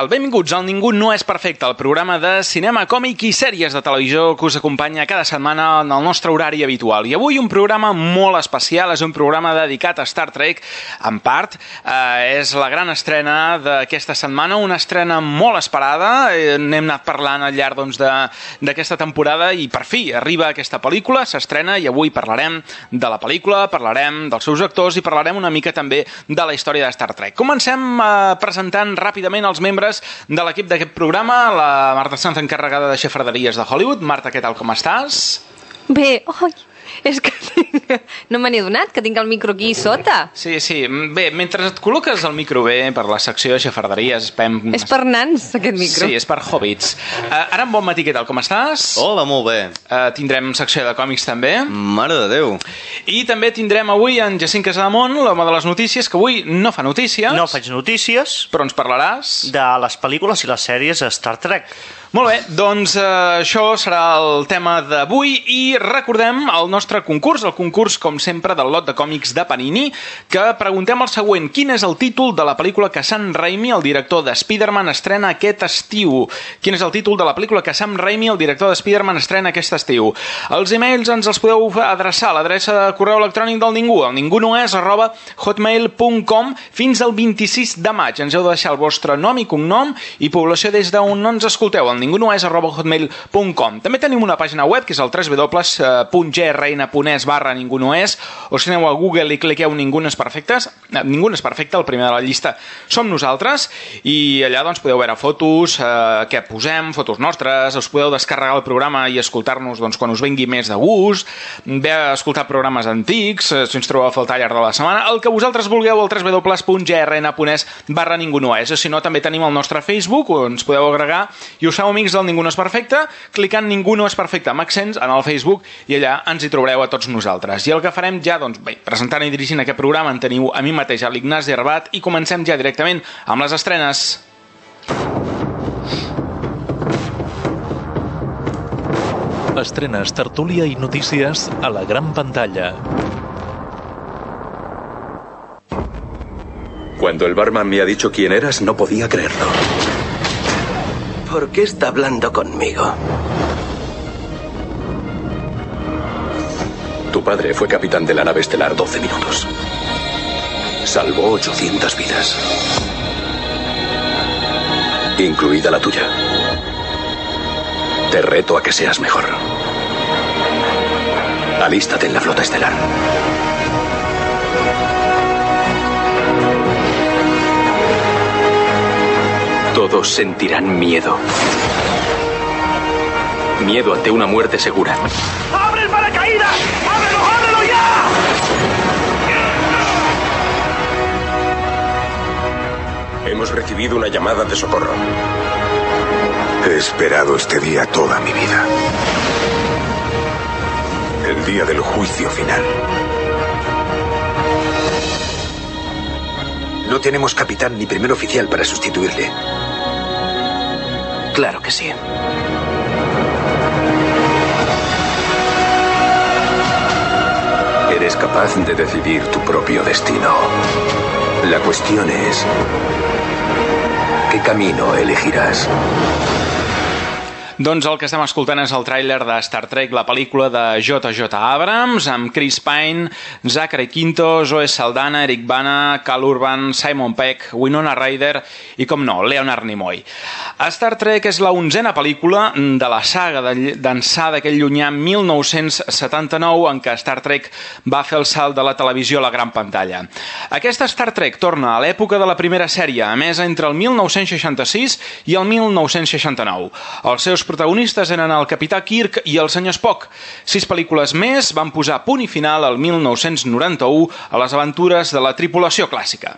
Tal? Benvinguts al Ningú no és perfecte, el programa de cinema, còmic i sèries de televisió que us acompanya cada setmana en el nostre horari habitual. I avui un programa molt especial, és un programa dedicat a Star Trek, en part. Eh, és la gran estrena d'aquesta setmana, una estrena molt esperada. Eh, N'hem anat parlant al llarg doncs, d'aquesta temporada i per fi arriba aquesta pel·lícula, s'estrena i avui parlarem de la pel·lícula, parlarem dels seus actors i parlarem una mica també de la història de Star Trek. Comencem eh, presentant ràpidament els membres de l'equip d'aquest programa, la Marta Sanz, encarregada de xafarderies de Hollywood. Marta, què tal, com estàs? Bé, oi, és que tinc... no me n'he donat, que tinc el micro aquí sota. Sí, sí. Bé, mentre et col·loques el micro bé per la secció de xafarderies... Espem... És per nans, aquest micro. Sí, és per hobbits. Uh, ara, en bon matí, què tal, com estàs? Hola, molt bé. Uh, tindrem secció de còmics també. Mare de Déu. I també tindrem avui en Jacint Casademont, l'home de les notícies, que avui no fa notícies, No faig notícies però ens parlaràs. de les pel·lícules i les sèries de Star Trek. Molt bé, doncs eh, això serà el tema d'avui i recordem el nostre concurs, el concurs, com sempre, del lot de còmics de Panini, que preguntem el següent. Quin és el títol de la pel·lícula que Sam Raimi, el director de Spider-Man, estrena aquest estiu? Quin és el títol de la pel·lícula que Sam Raimi, el director de Spider-Man, estrena aquest estiu? Els emails ens els podeu adreçar a l'adreça de correu electrònic del ningú, el ningunoes arroba hotmail.com fins al 26 de maig. Ens heu de deixar el vostre nom i cognom i població des d'on no ens escolteu, el ningunoes arroba hotmail.com. També tenim una pàgina web que és el www.grn.es barra ningunoes o si aneu a Google i cliqueu Ningú no és perfectes, eh, Ningú no és perfecte, el primer de la llista som nosaltres. I allà doncs podeu veure fotos eh, que posem, fotos nostres, us podeu descarregar el programa i escoltar-nos doncs, quan us vengui més de gust, ve a escoltar programes antics, eh, si ens trobeu a faltar al llarg de la setmana, el que vosaltres vulgueu al www.grn.es barra Ningú no és. O si no, també tenim el nostre Facebook, on ens podeu agregar i us amics del Ningú no és perfecte, clicant Ningú no és perfecte amb accents en el Facebook i allà ens hi trobareu a tots nosaltres. I el que farem ja, doncs, bé, presentant i dirigint aquest programa en teniu a mi mateix, a l'Ignasi Herbat, i comencem ja directament amb les estrenes. Estrenes, tertúlia i notícies a la gran pantalla. Cuando el barman me ha dicho quién eras, no podía creerlo. ¿Por qué está hablando conmigo? Tu padre fue capitán de la nave estelar 12 minutos. Salvó 800 vidas. Incluida la tuya. Te reto a que seas mejor. Alístate en la flota estelar. Todos sentirán miedo. Miedo ante una muerte segura. ¡Abre el paracaídas! ¡Ábrelo, ábrelo ya! Hemos recibido una llamada de socorro. He esperado este día toda mi vida. El día del juicio final. No tenemos capitán ni primer oficial para sustituirle. Claro que sí. Eres capaz de decidir tu propio destino. La cuestión es, ¿qué camino elegirás? Doncs el que estem escoltant és el tràiler de Star Trek, la pel·lícula de J.J. Abrams, amb Chris Pine, Zachary Quinto, Zoe Saldana, Eric Bana, Cal Urban, Simon Peck, Winona Ryder i, com no, Leonard Nimoy. Star Trek és la onzena pel·lícula de la saga d'ençà d'aquell llunyà 1979 en què Star Trek va fer el salt de la televisió a la gran pantalla. Aquesta Star Trek torna a l'època de la primera sèrie, emesa entre el 1966 i el 1969. Els seus protagonistes eren el capità Kirk i el senyor Spock. Sis pel·lícules més van posar punt i final al 1991 a les aventures de la tripulació clàssica.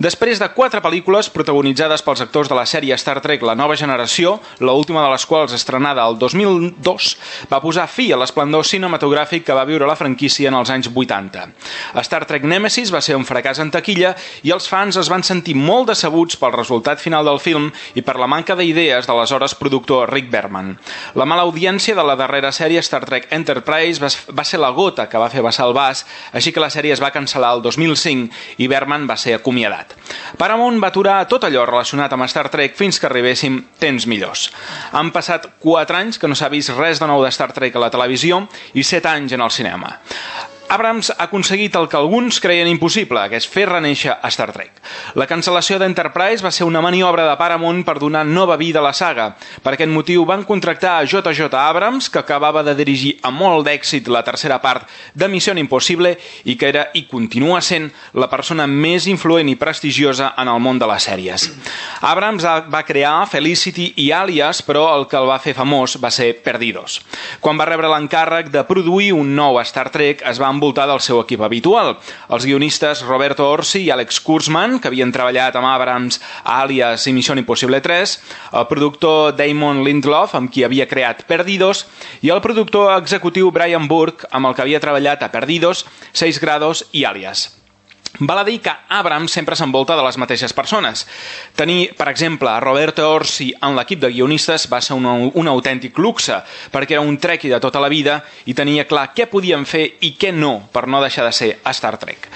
Després de quatre pel·lícules protagonitzades pels actors de la sèrie Star Trek La nova generació, la última de les quals estrenada el 2002, va posar fi a l'esplendor cinematogràfic que va viure la franquícia en els anys 80. Star Trek Nemesis va ser un fracàs en taquilla i els fans es van sentir molt decebuts pel resultat final del film i per la manca d'idees de l'aleshores productor Rick Berman. La mala audiència de la darrera sèrie Star Trek Enterprise va, va ser la gota que va fer vessar el vas, així que la sèrie es va cancel·lar el 2005 i Berman va ser acomiadat. Paramount va aturar tot allò relacionat amb Star Trek fins que arribéssim temps millors. Han passat 4 anys que no s'ha vist res de nou de Star Trek a la televisió i 7 anys en el cinema. Abrams ha aconseguit el que alguns creien impossible, que és fer reneixer a Star Trek. La cancel·lació d'Enterprise va ser una maniobra de Paramount per donar nova vida a la saga. Per aquest motiu van contractar a J.J. Abrams, que acabava de dirigir amb molt d'èxit la tercera part de Missió Impossible i que era i continua sent la persona més influent i prestigiosa en el món de les sèries. Abrams va crear Felicity i Alias, però el que el va fer famós va ser Perdidos. Quan va rebre l'encàrrec de produir un nou Star Trek, es va envoltar del seu equip habitual. Els guionistes Roberto Orsi i Alex Kurzman, que havien treballat amb Abrams a Alias i Missió Impossible 3, el productor Damon Lindelof, amb qui havia creat Perdidos, i el productor executiu Brian Burke, amb el que havia treballat a Perdidos, 6 grados i Alias. Val a dir que Abrams sempre s'envolta de les mateixes persones. Tenir, per exemple, a Roberto Orsi en l'equip de guionistes va ser un, un autèntic luxe, perquè era un trequi de tota la vida i tenia clar què podien fer i què no per no deixar de ser a Star Trek.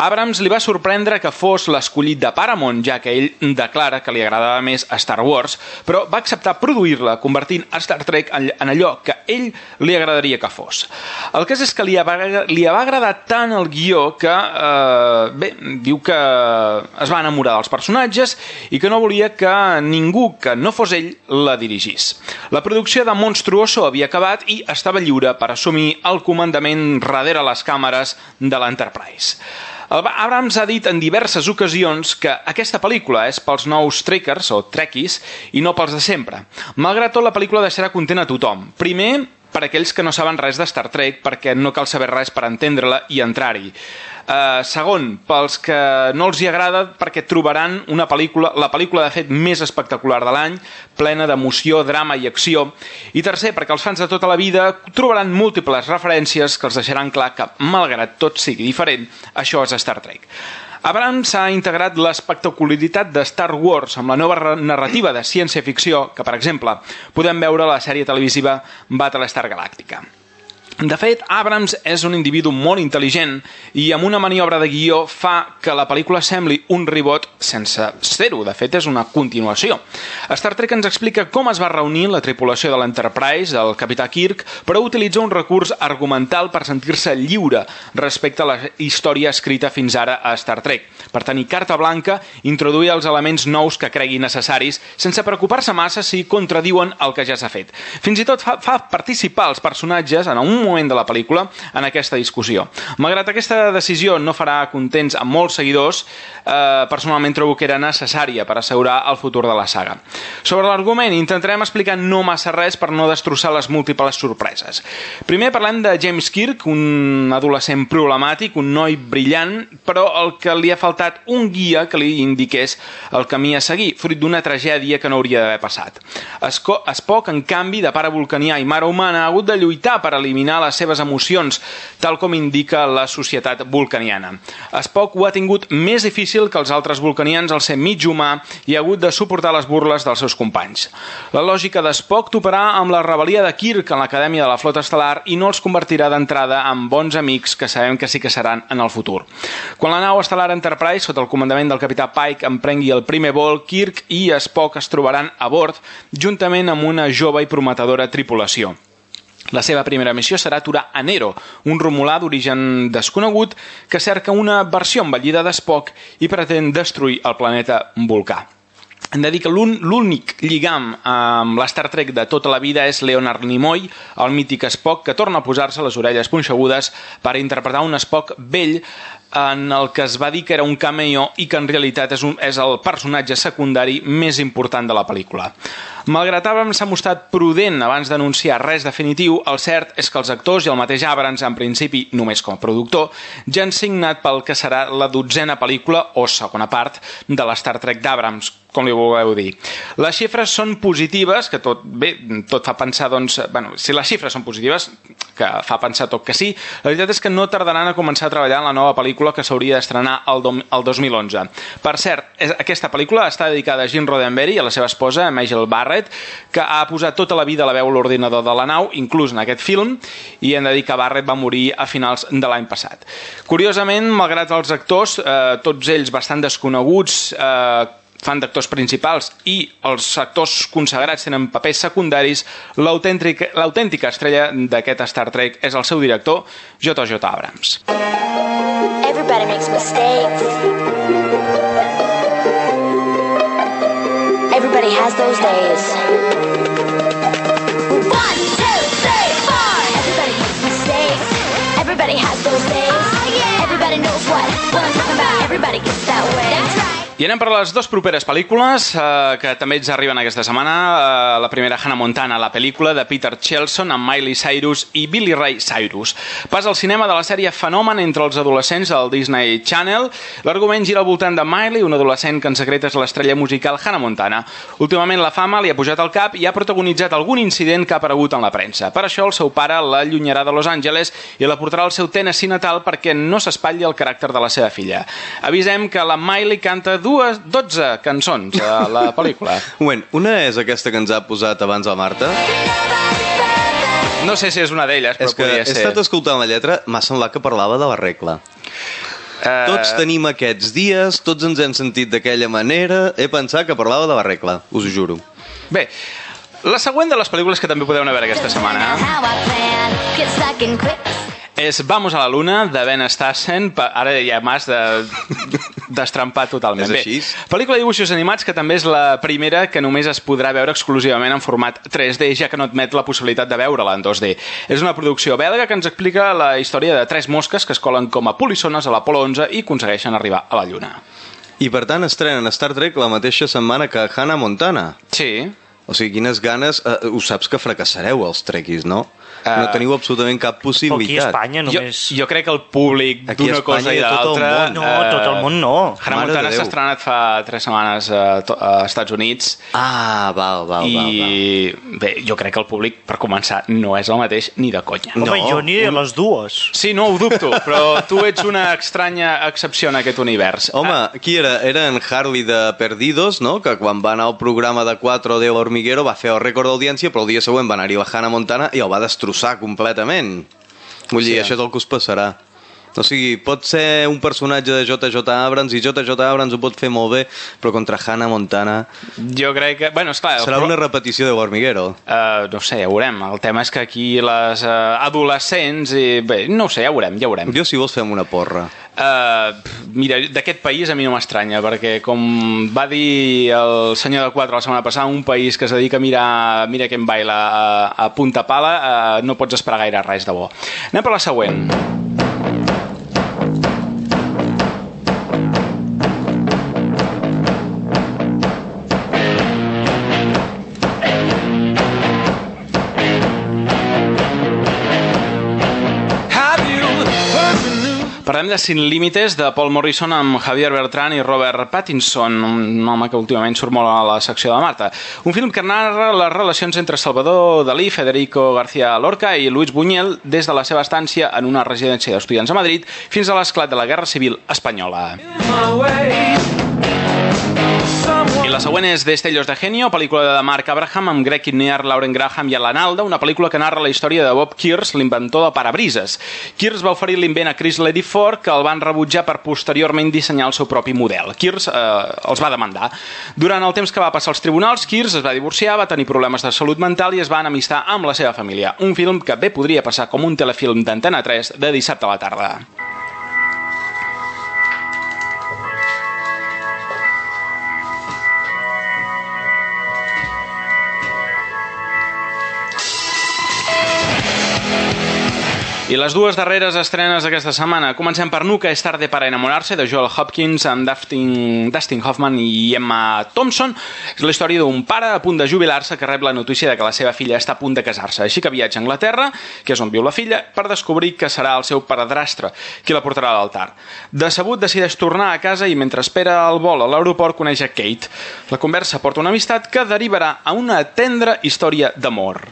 Abrams li va sorprendre que fos l'escollit de Paramount, ja que ell declara que li agradava més a Star Wars, però va acceptar produir-la, convertint a Star Trek en allò que ell li agradaria que fos. El cas és que li va, li va agradar tant el guió que eh, bé, diu que es va enamorar dels personatges i que no volia que ningú que no fos ell la dirigís. La producció de Monstruoso havia acabat i estava lliure per assumir el comandament darrere les càmeres de l'Enterprise. Abrams ha dit en diverses ocasions que aquesta pel·lícula és pels nous trekkers o trekkies i no pels de sempre. Malgrat tot, la pel·lícula deixarà content a tothom. Primer, per aquells que no saben res de Star Trek, perquè no cal saber res per entendre-la i entrar-hi. Uh, segon, pels que no els hi agrada, perquè trobaran una pel·lícula, la pel·lícula de fet més espectacular de l'any, plena d'emoció, drama i acció. I tercer, perquè els fans de tota la vida trobaran múltiples referències que els deixaran clar que, malgrat tot sigui diferent, això és Star Trek. Abrams ha integrat l'espectacularitat de Star Wars amb la nova narrativa de ciència-ficció que, per exemple, podem veure a la sèrie televisiva Battlestar Galàctica. De fet, Abrams és un individu molt intel·ligent i amb una maniobra de guió fa que la pel·lícula sembli un ribot sense ser-ho. De fet, és una continuació. Star Trek ens explica com es va reunir la tripulació de l'Enterprise, el capità Kirk, però utilitza un recurs argumental per sentir-se lliure respecte a la història escrita fins ara a Star Trek. Per tenir carta blanca, introduir els elements nous que cregui necessaris sense preocupar-se massa si contradiuen el que ja s'ha fet. Fins i tot fa, fa participar els personatges en un moment de la pel·lícula en aquesta discussió. Malgrat aquesta decisió no farà contents a molts seguidors, eh, personalment trobo que era necessària per assegurar el futur de la saga. Sobre l'argument, intentarem explicar no massa res per no destrossar les múltiples sorpreses. Primer parlem de James Kirk, un adolescent problemàtic, un noi brillant, però el que li ha faltat un guia que li indiqués el camí a seguir, fruit d'una tragèdia que no hauria d'haver passat. Spock, en canvi, de pare vulcanià i mare humana, ha hagut de lluitar per eliminar dominar les seves emocions, tal com indica la societat vulcaniana. Spock ho ha tingut més difícil que els altres vulcanians al ser mig humà i ha hagut de suportar les burles dels seus companys. La lògica de Spock toparà amb la rebel·lia de Kirk en l'Acadèmia de la Flota Estel·lar i no els convertirà d'entrada en bons amics que sabem que sí que seran en el futur. Quan la nau estel·lar Enterprise, sota el comandament del capità Pike, emprengui el primer vol, Kirk i Spock es trobaran a bord juntament amb una jove i prometedora tripulació. La seva primera missió serà aturar a Nero, un romulà d'origen desconegut que cerca una versió envellida d'Spock i pretén destruir el planeta Volcà. Hem de dir que l'únic lligam amb la Star Trek de tota la vida és Leonard Nimoy, el mític Spock, que torna a posar-se les orelles punxegudes per interpretar un Spock vell en el que es va dir que era un cameo i que en realitat és, un, és el personatge secundari més important de la pel·lícula. Malgrat Abrams s'ha mostrat prudent abans d'anunciar res definitiu, el cert és que els actors i el mateix Abrams, en principi només com a productor, ja han signat pel que serà la dotzena pel·lícula o segona part de la Star Trek d'Abrams, com li vulgueu dir. Les xifres són positives, que tot, bé, tot fa pensar, doncs, bueno, si les xifres són positives, que fa pensar tot que sí, la veritat és que no tardaran a començar a treballar en la nova pel·lícula que s'hauria d'estrenar el, el 2011. Per cert, és, aquesta pel·lícula està dedicada a Jim Roddenberry i a la seva esposa, Michael Barrett, que ha posat tota la vida a la veu l'ordinador de la nau, inclús en aquest film, i hem de dir que Barrett va morir a finals de l'any passat. Curiosament, malgrat els actors, eh, tots ells bastant desconeguts, eh, fan d'actors principals i els actors consagrats tenen papers secundaris, l'autèntica estrella d'aquest Star Trek és el seu director, J.J. Abrams. Everybody makes mistakes. Everybody has those days. Everybody has those days. Oh, yeah. Everybody knows what, what I'm talking about. Everybody gets I anem per les dues properes pel·lícules eh, que també ens arriben aquesta setmana. Eh, la primera, Hannah Montana, la pel·lícula de Peter Chelson amb Miley Cyrus i Billy Ray Cyrus. Pas al cinema de la sèrie Fenomen entre els adolescents del Disney Channel. L'argument gira al voltant de Miley, un adolescent que en secret és l'estrella musical Hannah Montana. Últimament la fama li ha pujat al cap i ha protagonitzat algun incident que ha aparegut en la premsa. Per això el seu pare l'allunyarà de Los Angeles i la portarà al seu Tennessee natal perquè no s'espatlli el caràcter de la seva filla. Avisem que la Miley canta dues, 12 cançons a la pel·lícula. Moment, una és aquesta que ens ha posat abans la Marta? No sé si és una d'elles, però és que podria he ser. estat escoltant la lletra, m'ha semblat que parlava de la regla. Eh, Tots tenim aquests dies, tots ens hem sentit d'aquella manera, he pensat que parlava de la regla, us ho juro. Bé, la següent de les pel·lícules que també podeu anar a veure aquesta setmana és Vamos a la Luna, de Ben Stassen. Ara ja m'has de destrempar totalment. És Bé, així? pel·lícula de dibuixos animats que també és la primera que només es podrà veure exclusivament en format 3D, ja que no admet la possibilitat de veure-la en 2D. És una producció belga que ens explica la història de tres mosques que es colen com a polissones a l'Apolo 11 i aconsegueixen arribar a la Lluna. I per tant estrenen Star Trek la mateixa setmana que Hannah Montana. Sí, O sigui, quines ganes... Uh, ho saps que fracassareu, els trequis, no? Eh, no teniu absolutament cap Però aquí a possibilitat. Espanya jo, només... jo crec que el públic d'una cosa i i de a tot el l'altra... món. No, tot el món no. Hannah Mare Montana s'ha estrenat fa tres setmanes a, to- a Estats Units Ah, val, val, val, val. i bé, jo crec que el públic, per començar, no és el mateix ni de conya. Home, No, jo ni de les dues. Sí, no ho dubto, però tu ets una estranya excepció en aquest univers. Home, qui era? Era en Harley de Perdidos, no? Que quan va anar al programa de 4 de l'Hormiguero va fer el rècord d'audiència, però el dia següent va anar-hi la Hannah Montana i el va destrossar completament. Vull dir, Sí. això és el que us passarà. O sigui, pot ser un personatge de JJ Abrams i JJ Abrams ho pot fer molt bé, però contra Hannah Montana Jo crec que... Bueno, esclar... serà una repetició de l'Hormiguero. Uh, no ho sé, ja veurem. El tema és que aquí les uh, adolescents... I, bé, no sé, ja veurem, ja veurem. Jo, si vols, fem una porra. Uh, mira, d'aquest país a mi no m'estranya, perquè com va dir el senyor de 4 la setmana passada, un país que es dedica a mirar Mira que em baila a, a punta pala, uh, no pots esperar gaire res de bo. Anem per la següent. Parlem de Sin Límites, de Paul Morrison amb Javier Bertran i Robert Pattinson, un home que últimament surt molt a la secció de Marta. Un film que narra les relacions entre Salvador Dalí, Federico García Lorca i Luis Buñuel des de la seva estància en una residència d'estudiants a Madrid fins a l'esclat de la Guerra Civil Espanyola. I la següent és Destellos de Genio, pel·lícula de Mark Abraham amb Greg Kinnear, Lauren Graham i Alan Alda, una pel·lícula que narra la història de Bob Kears, l'inventor de parabrises. Kears va oferir l'invent a Chris Ford, que el van rebutjar per posteriorment dissenyar el seu propi model. Kears eh, els va demandar. Durant el temps que va passar als tribunals, Kears es va divorciar, va tenir problemes de salut mental i es va enemistar amb la seva família. Un film que bé podria passar com un telefilm d'Antena 3 de dissabte a la tarda. I les dues darreres estrenes d'aquesta setmana. Comencem per Nuca és tarde para enamorarse, de Joel Hopkins amb Dustin, Dustin Hoffman i Emma Thompson. És la història d'un pare a punt de jubilar-se que rep la notícia de que la seva filla està a punt de casar-se. Així que viatja a Anglaterra, que és on viu la filla, per descobrir que serà el seu padrastre qui la portarà a l'altar. Decebut, decideix tornar a casa i mentre espera el vol a l'aeroport coneix a Kate. La conversa porta una amistat que derivarà a una tendra història d'amor.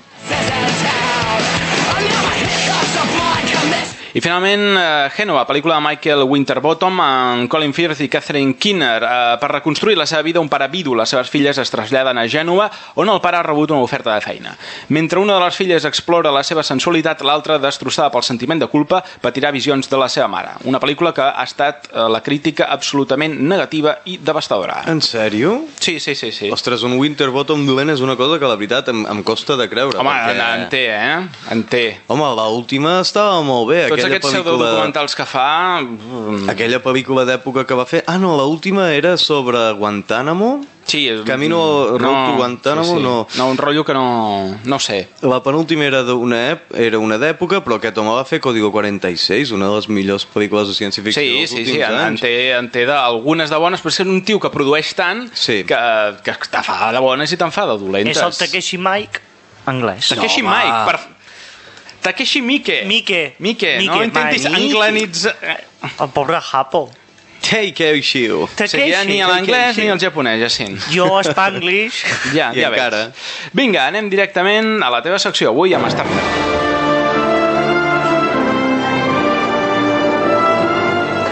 I finalment, eh, Genova, pel·lícula de Michael Winterbottom amb Colin Firth i Catherine Kinner. Eh, per reconstruir la seva vida, un pare vidu, les seves filles es traslladen a Gènova, on el pare ha rebut una oferta de feina. Mentre una de les filles explora la seva sensualitat, l'altra, destrossada pel sentiment de culpa, patirà visions de la seva mare. Una pel·lícula que ha estat eh, la crítica absolutament negativa i devastadora. En sèrio? Sí, sí, sí. sí. Ostres, un Winterbottom dolent és una cosa que la veritat em, em costa de creure. Home, perquè... en té, eh? En té. Home, l'última estava molt bé. Tots aquella aquests pel·lícula... pseudodocumentals que fa... mm, Aquella pel·lícula d'època que va fer... Ah, no, l'última era sobre Guantánamo. Sí, és... Camino Road to Guantánamo, no. No, un rotllo que no... No sé. La penúltima era d'una ep... era una d'època, però aquest home va fer Código 46, una de les millors pel·lícules de ciència-ficció Sí, dels sí, sí, últims en, en anys. té, en té de, algunes de bones, però és un tio que produeix tant Sí. que, que te fa de bones i te'n fa de dolentes. És el Takeshi Mike anglès. Takeshi No. Mike, per... Takeshi Miike. Mike. Mike, no Mike, intentis Mike. anglanitzar... El pobre Hapo. Takeshi. Sí, ja ni a l'anglès ni al japonès, Jacint. Jo, Spanglish. Ja, I ja encara. veig. Vinga, anem directament a la teva secció avui amb Star Trek.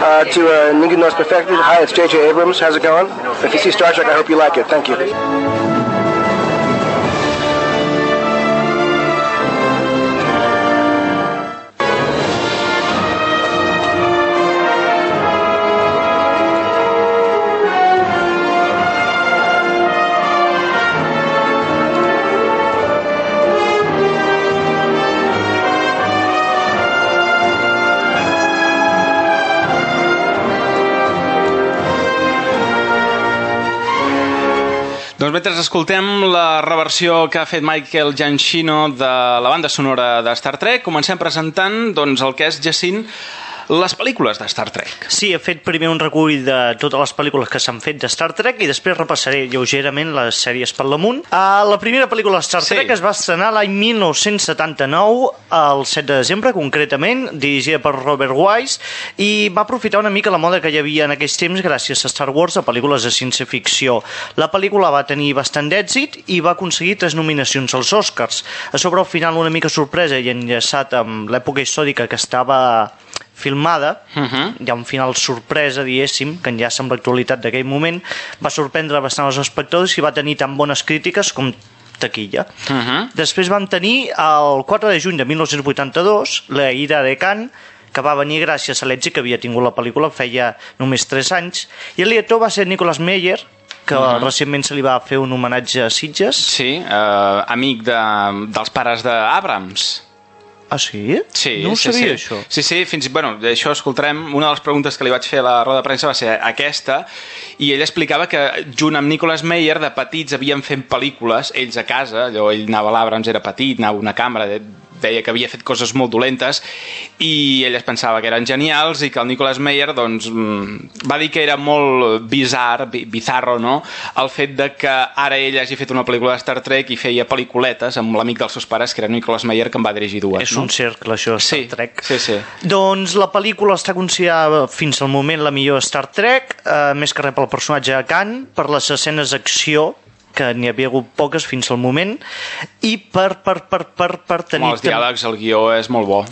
Uh, to uh, Ningu Knows Perfected, hi, it's J.J. Abrams. How's it going? If you see Star Trek, I hope you like it. Thank you. Doncs mentre escoltem la reversió que ha fet Michael Giacchino de la banda sonora de Star Trek, comencem presentant doncs, el que és, Jacint, les pel·lícules de Star Trek. Sí, he fet primer un recull de totes les pel·lícules que s'han fet de Star Trek i després repassaré lleugerament les sèries per l'amunt. Uh, la primera pel·lícula de Star Sí. Trek es va estrenar l'any 1979, el 7 de desembre concretament, dirigida per Robert Wise, i va aprofitar una mica la moda que hi havia en aquells temps gràcies a Star Wars de pel·lícules de ciència-ficció. La pel·lícula va tenir bastant d'èxit i va aconseguir tres nominacions als Oscars. A sobre, al final, una mica sorpresa i enllaçat amb l'època històrica que estava filmada, uh -huh. hi ha un final sorpresa, diguéssim, que enllaça amb l'actualitat d'aquell moment, va sorprendre bastant els espectadors i va tenir tan bones crítiques com taquilla. Uh -huh. Després vam tenir el 4 de juny de 1982 la Ira de Cannes, que va venir gràcies a l'èxit que havia tingut la pel·lícula feia només 3 anys, i el director va ser Nicolas Meyer, que uh -huh. recentment se li va fer un homenatge a Sitges. Sí, eh, amic de, dels pares d'Abrams. Ah, sí? Sí, no ho sí, sabia, sí. això. Sí, sí, fins... Bueno, d'això escoltarem. Una de les preguntes que li vaig fer a la roda de premsa va ser aquesta, i ell explicava que junt amb Nicolas Meyer, de petits, havien fet pel·lícules, ells a casa, allò, ell anava a l'Abrams, era petit, anava a una càmera, de, deia que havia fet coses molt dolentes i ell es pensava que eren genials i que el Nicolas Meyer doncs, mm, va dir que era molt bizarre, bi- bizarro, no? el fet de que ara ell hagi fet una pel·lícula de Star Trek i feia pel·lículetes amb l'amic dels seus pares, que era Nicolas Meyer, que en va dirigir dues. És no? un cercle, això, Star Sí, Trek. sí, sí. Doncs la pel·lícula està considerada fins al moment la millor Star Trek, eh, més que res pel personatge de Khan, per les escenes d'acció, que n'hi havia hagut poques fins al moment, i per, per, per, per, per Home, tenir... els diàlegs, el guió és molt bo.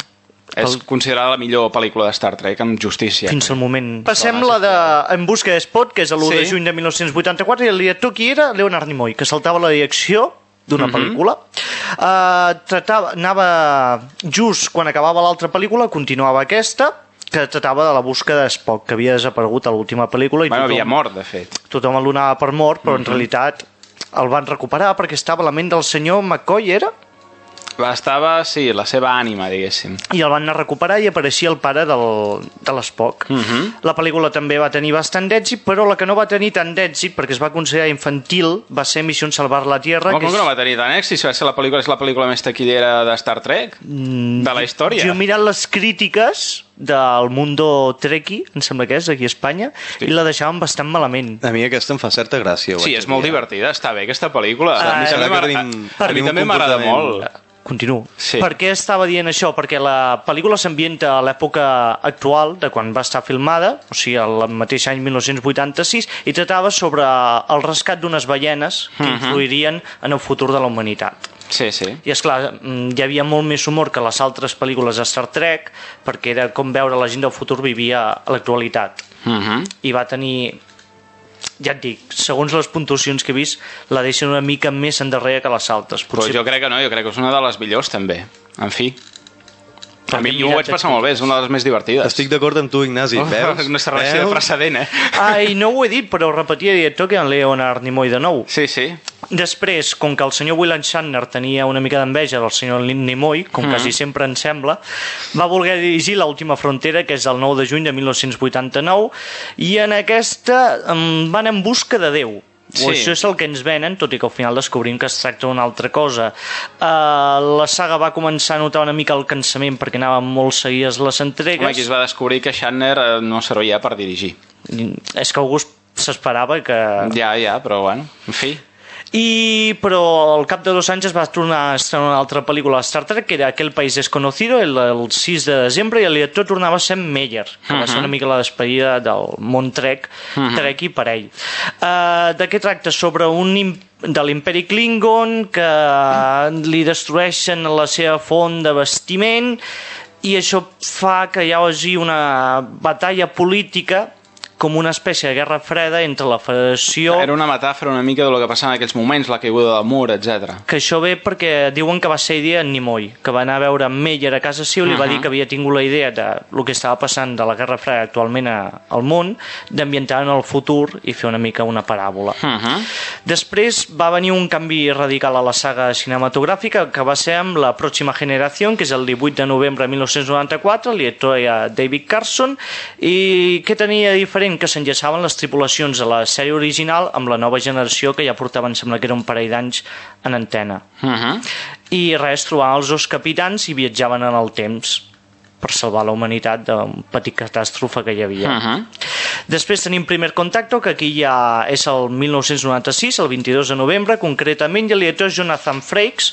És El- considerada la millor pel·lícula de Star Trek, amb justícia. Fins al moment. Passem la de En busca de Spot, que és l'1 Sí. de juny de 1984, i el director qui era? Leonard Nimoy, que saltava la direcció d'una Mhm. pel·lícula. Uh, tratava, anava just quan acabava l'altra pel·lícula, continuava aquesta, que tractava de la busca de Spock, que havia desaparegut a l'última pel·lícula. I Bueno, tothom, havia mort, de fet. tothom el donava per mort, però en Mhm. realitat el van recuperar perquè estava la ment del senyor McCoy, era? Estava, sí, la seva ànima, diguéssim. i el van anar a recuperar i apareixia el pare del, de l'Spock. Uh -huh. La pel·lícula també va tenir bastant d'èxit, però la que no va tenir tant d'èxit, perquè es va considerar infantil, va ser Missió Salvar la Tierra. Com que que és... no va tenir tant èxit? Si va ser la pel·lícula, és la pel·lícula més taquillera de Star Trek? Mm, de la història? Jo he mirat les crítiques del Mundo Treki, em sembla que és, aquí a Espanya, i la deixaven bastant malament. A mi aquesta em fa certa gràcia. Sí, és molt dir. divertida, està bé aquesta pel·lícula. Ah, a mi serà també m'agrada- molt. Continuo. Sí. Per què estava dient això? Perquè la pel·lícula s'ambienta a l'època actual de quan va estar filmada, o sigui, el mateix any 1986, i tractava sobre el rescat d'unes ballenes que Mhm. influirien en el futur de la humanitat. Sí, sí. I és clar, hi havia molt més humor que les altres pel·lícules de Star Trek, perquè era com veure la gent del futur vivia a l'actualitat. Uh -huh. I va tenir ja et dic, segons les puntuacions que he vist, la deixen una mica més endarrere que les altres. Però jo crec que no, jo crec que és una de les millors, també. En fi. A mi mira, vaig passar molt bé, és una de les més divertides. Estic d'acord amb tu, Ignasi. Oh, Veus? no serveixi de precedent, eh? Ah, i no ho he dit, però repetia director que en Leonard Nimoy de nou. Sí, sí. Després, com que el senyor William Shatner tenia una mica d'enveja del senyor Nimoy, com Mhm. quasi sempre en sembla, va voler dirigir l'última frontera, que és el 9 de juny de 1989, i en aquesta van en busca de Déu. Sí. O això és el que ens venen, tot i que al final descobrim que es tracta d'una altra cosa. Uh, la saga va començar a notar una mica el cansament perquè anaven molt seguides les entregues. Home, aquí es va descobrir que Shatner eh, no servia per dirigir. És que algú s'esperava que... Ja, ja, però bueno, en fi. I, però al cap de dos anys es va tornar a estrenar una altra pel·lícula de Star Trek, que era Aquel país desconocido, el, el 6 de desembre, i el director tornava a ser Meyer, que va ser una mica la despedida del món Trek, Trek i per ell. Uh, de què tracta? Sobre un de l'imperi Klingon que li destrueixen la seva font de vestiment i això fa que hi hagi una batalla política com una espècie de guerra freda entre la Federació... Era una metàfora una mica del que passava en aquells moments, la caiguda del mur, etc. que això ve perquè diuen que va ser idea en Nimoy, que va anar a veure Meyer a casa seu i li va Mhm. dir que havia tingut la idea de el que estava passant de la Guerra Freda actualment a- al món, d'ambientar en el futur i fer una mica una paràbola. Uh -huh. Després va venir un canvi radical a la saga cinematogràfica que va ser amb La pròxima generació, que és el 18 de novembre de 1994, el director era David Carson, i què tenia de diferent? Que s'enllaçaven les tripulacions de la sèrie original amb la nova generació que ja portaven, sembla que era un parell d'anys en antena. Uh -huh. I res, trobaven els dos capitans i viatjaven en el temps per salvar la humanitat d'un petit catàstrofe que hi havia. Uh -huh. Després tenim Primer Contacto, que aquí ja és el 1996, el 22 de novembre, concretament, i el director és Jonathan Frakes,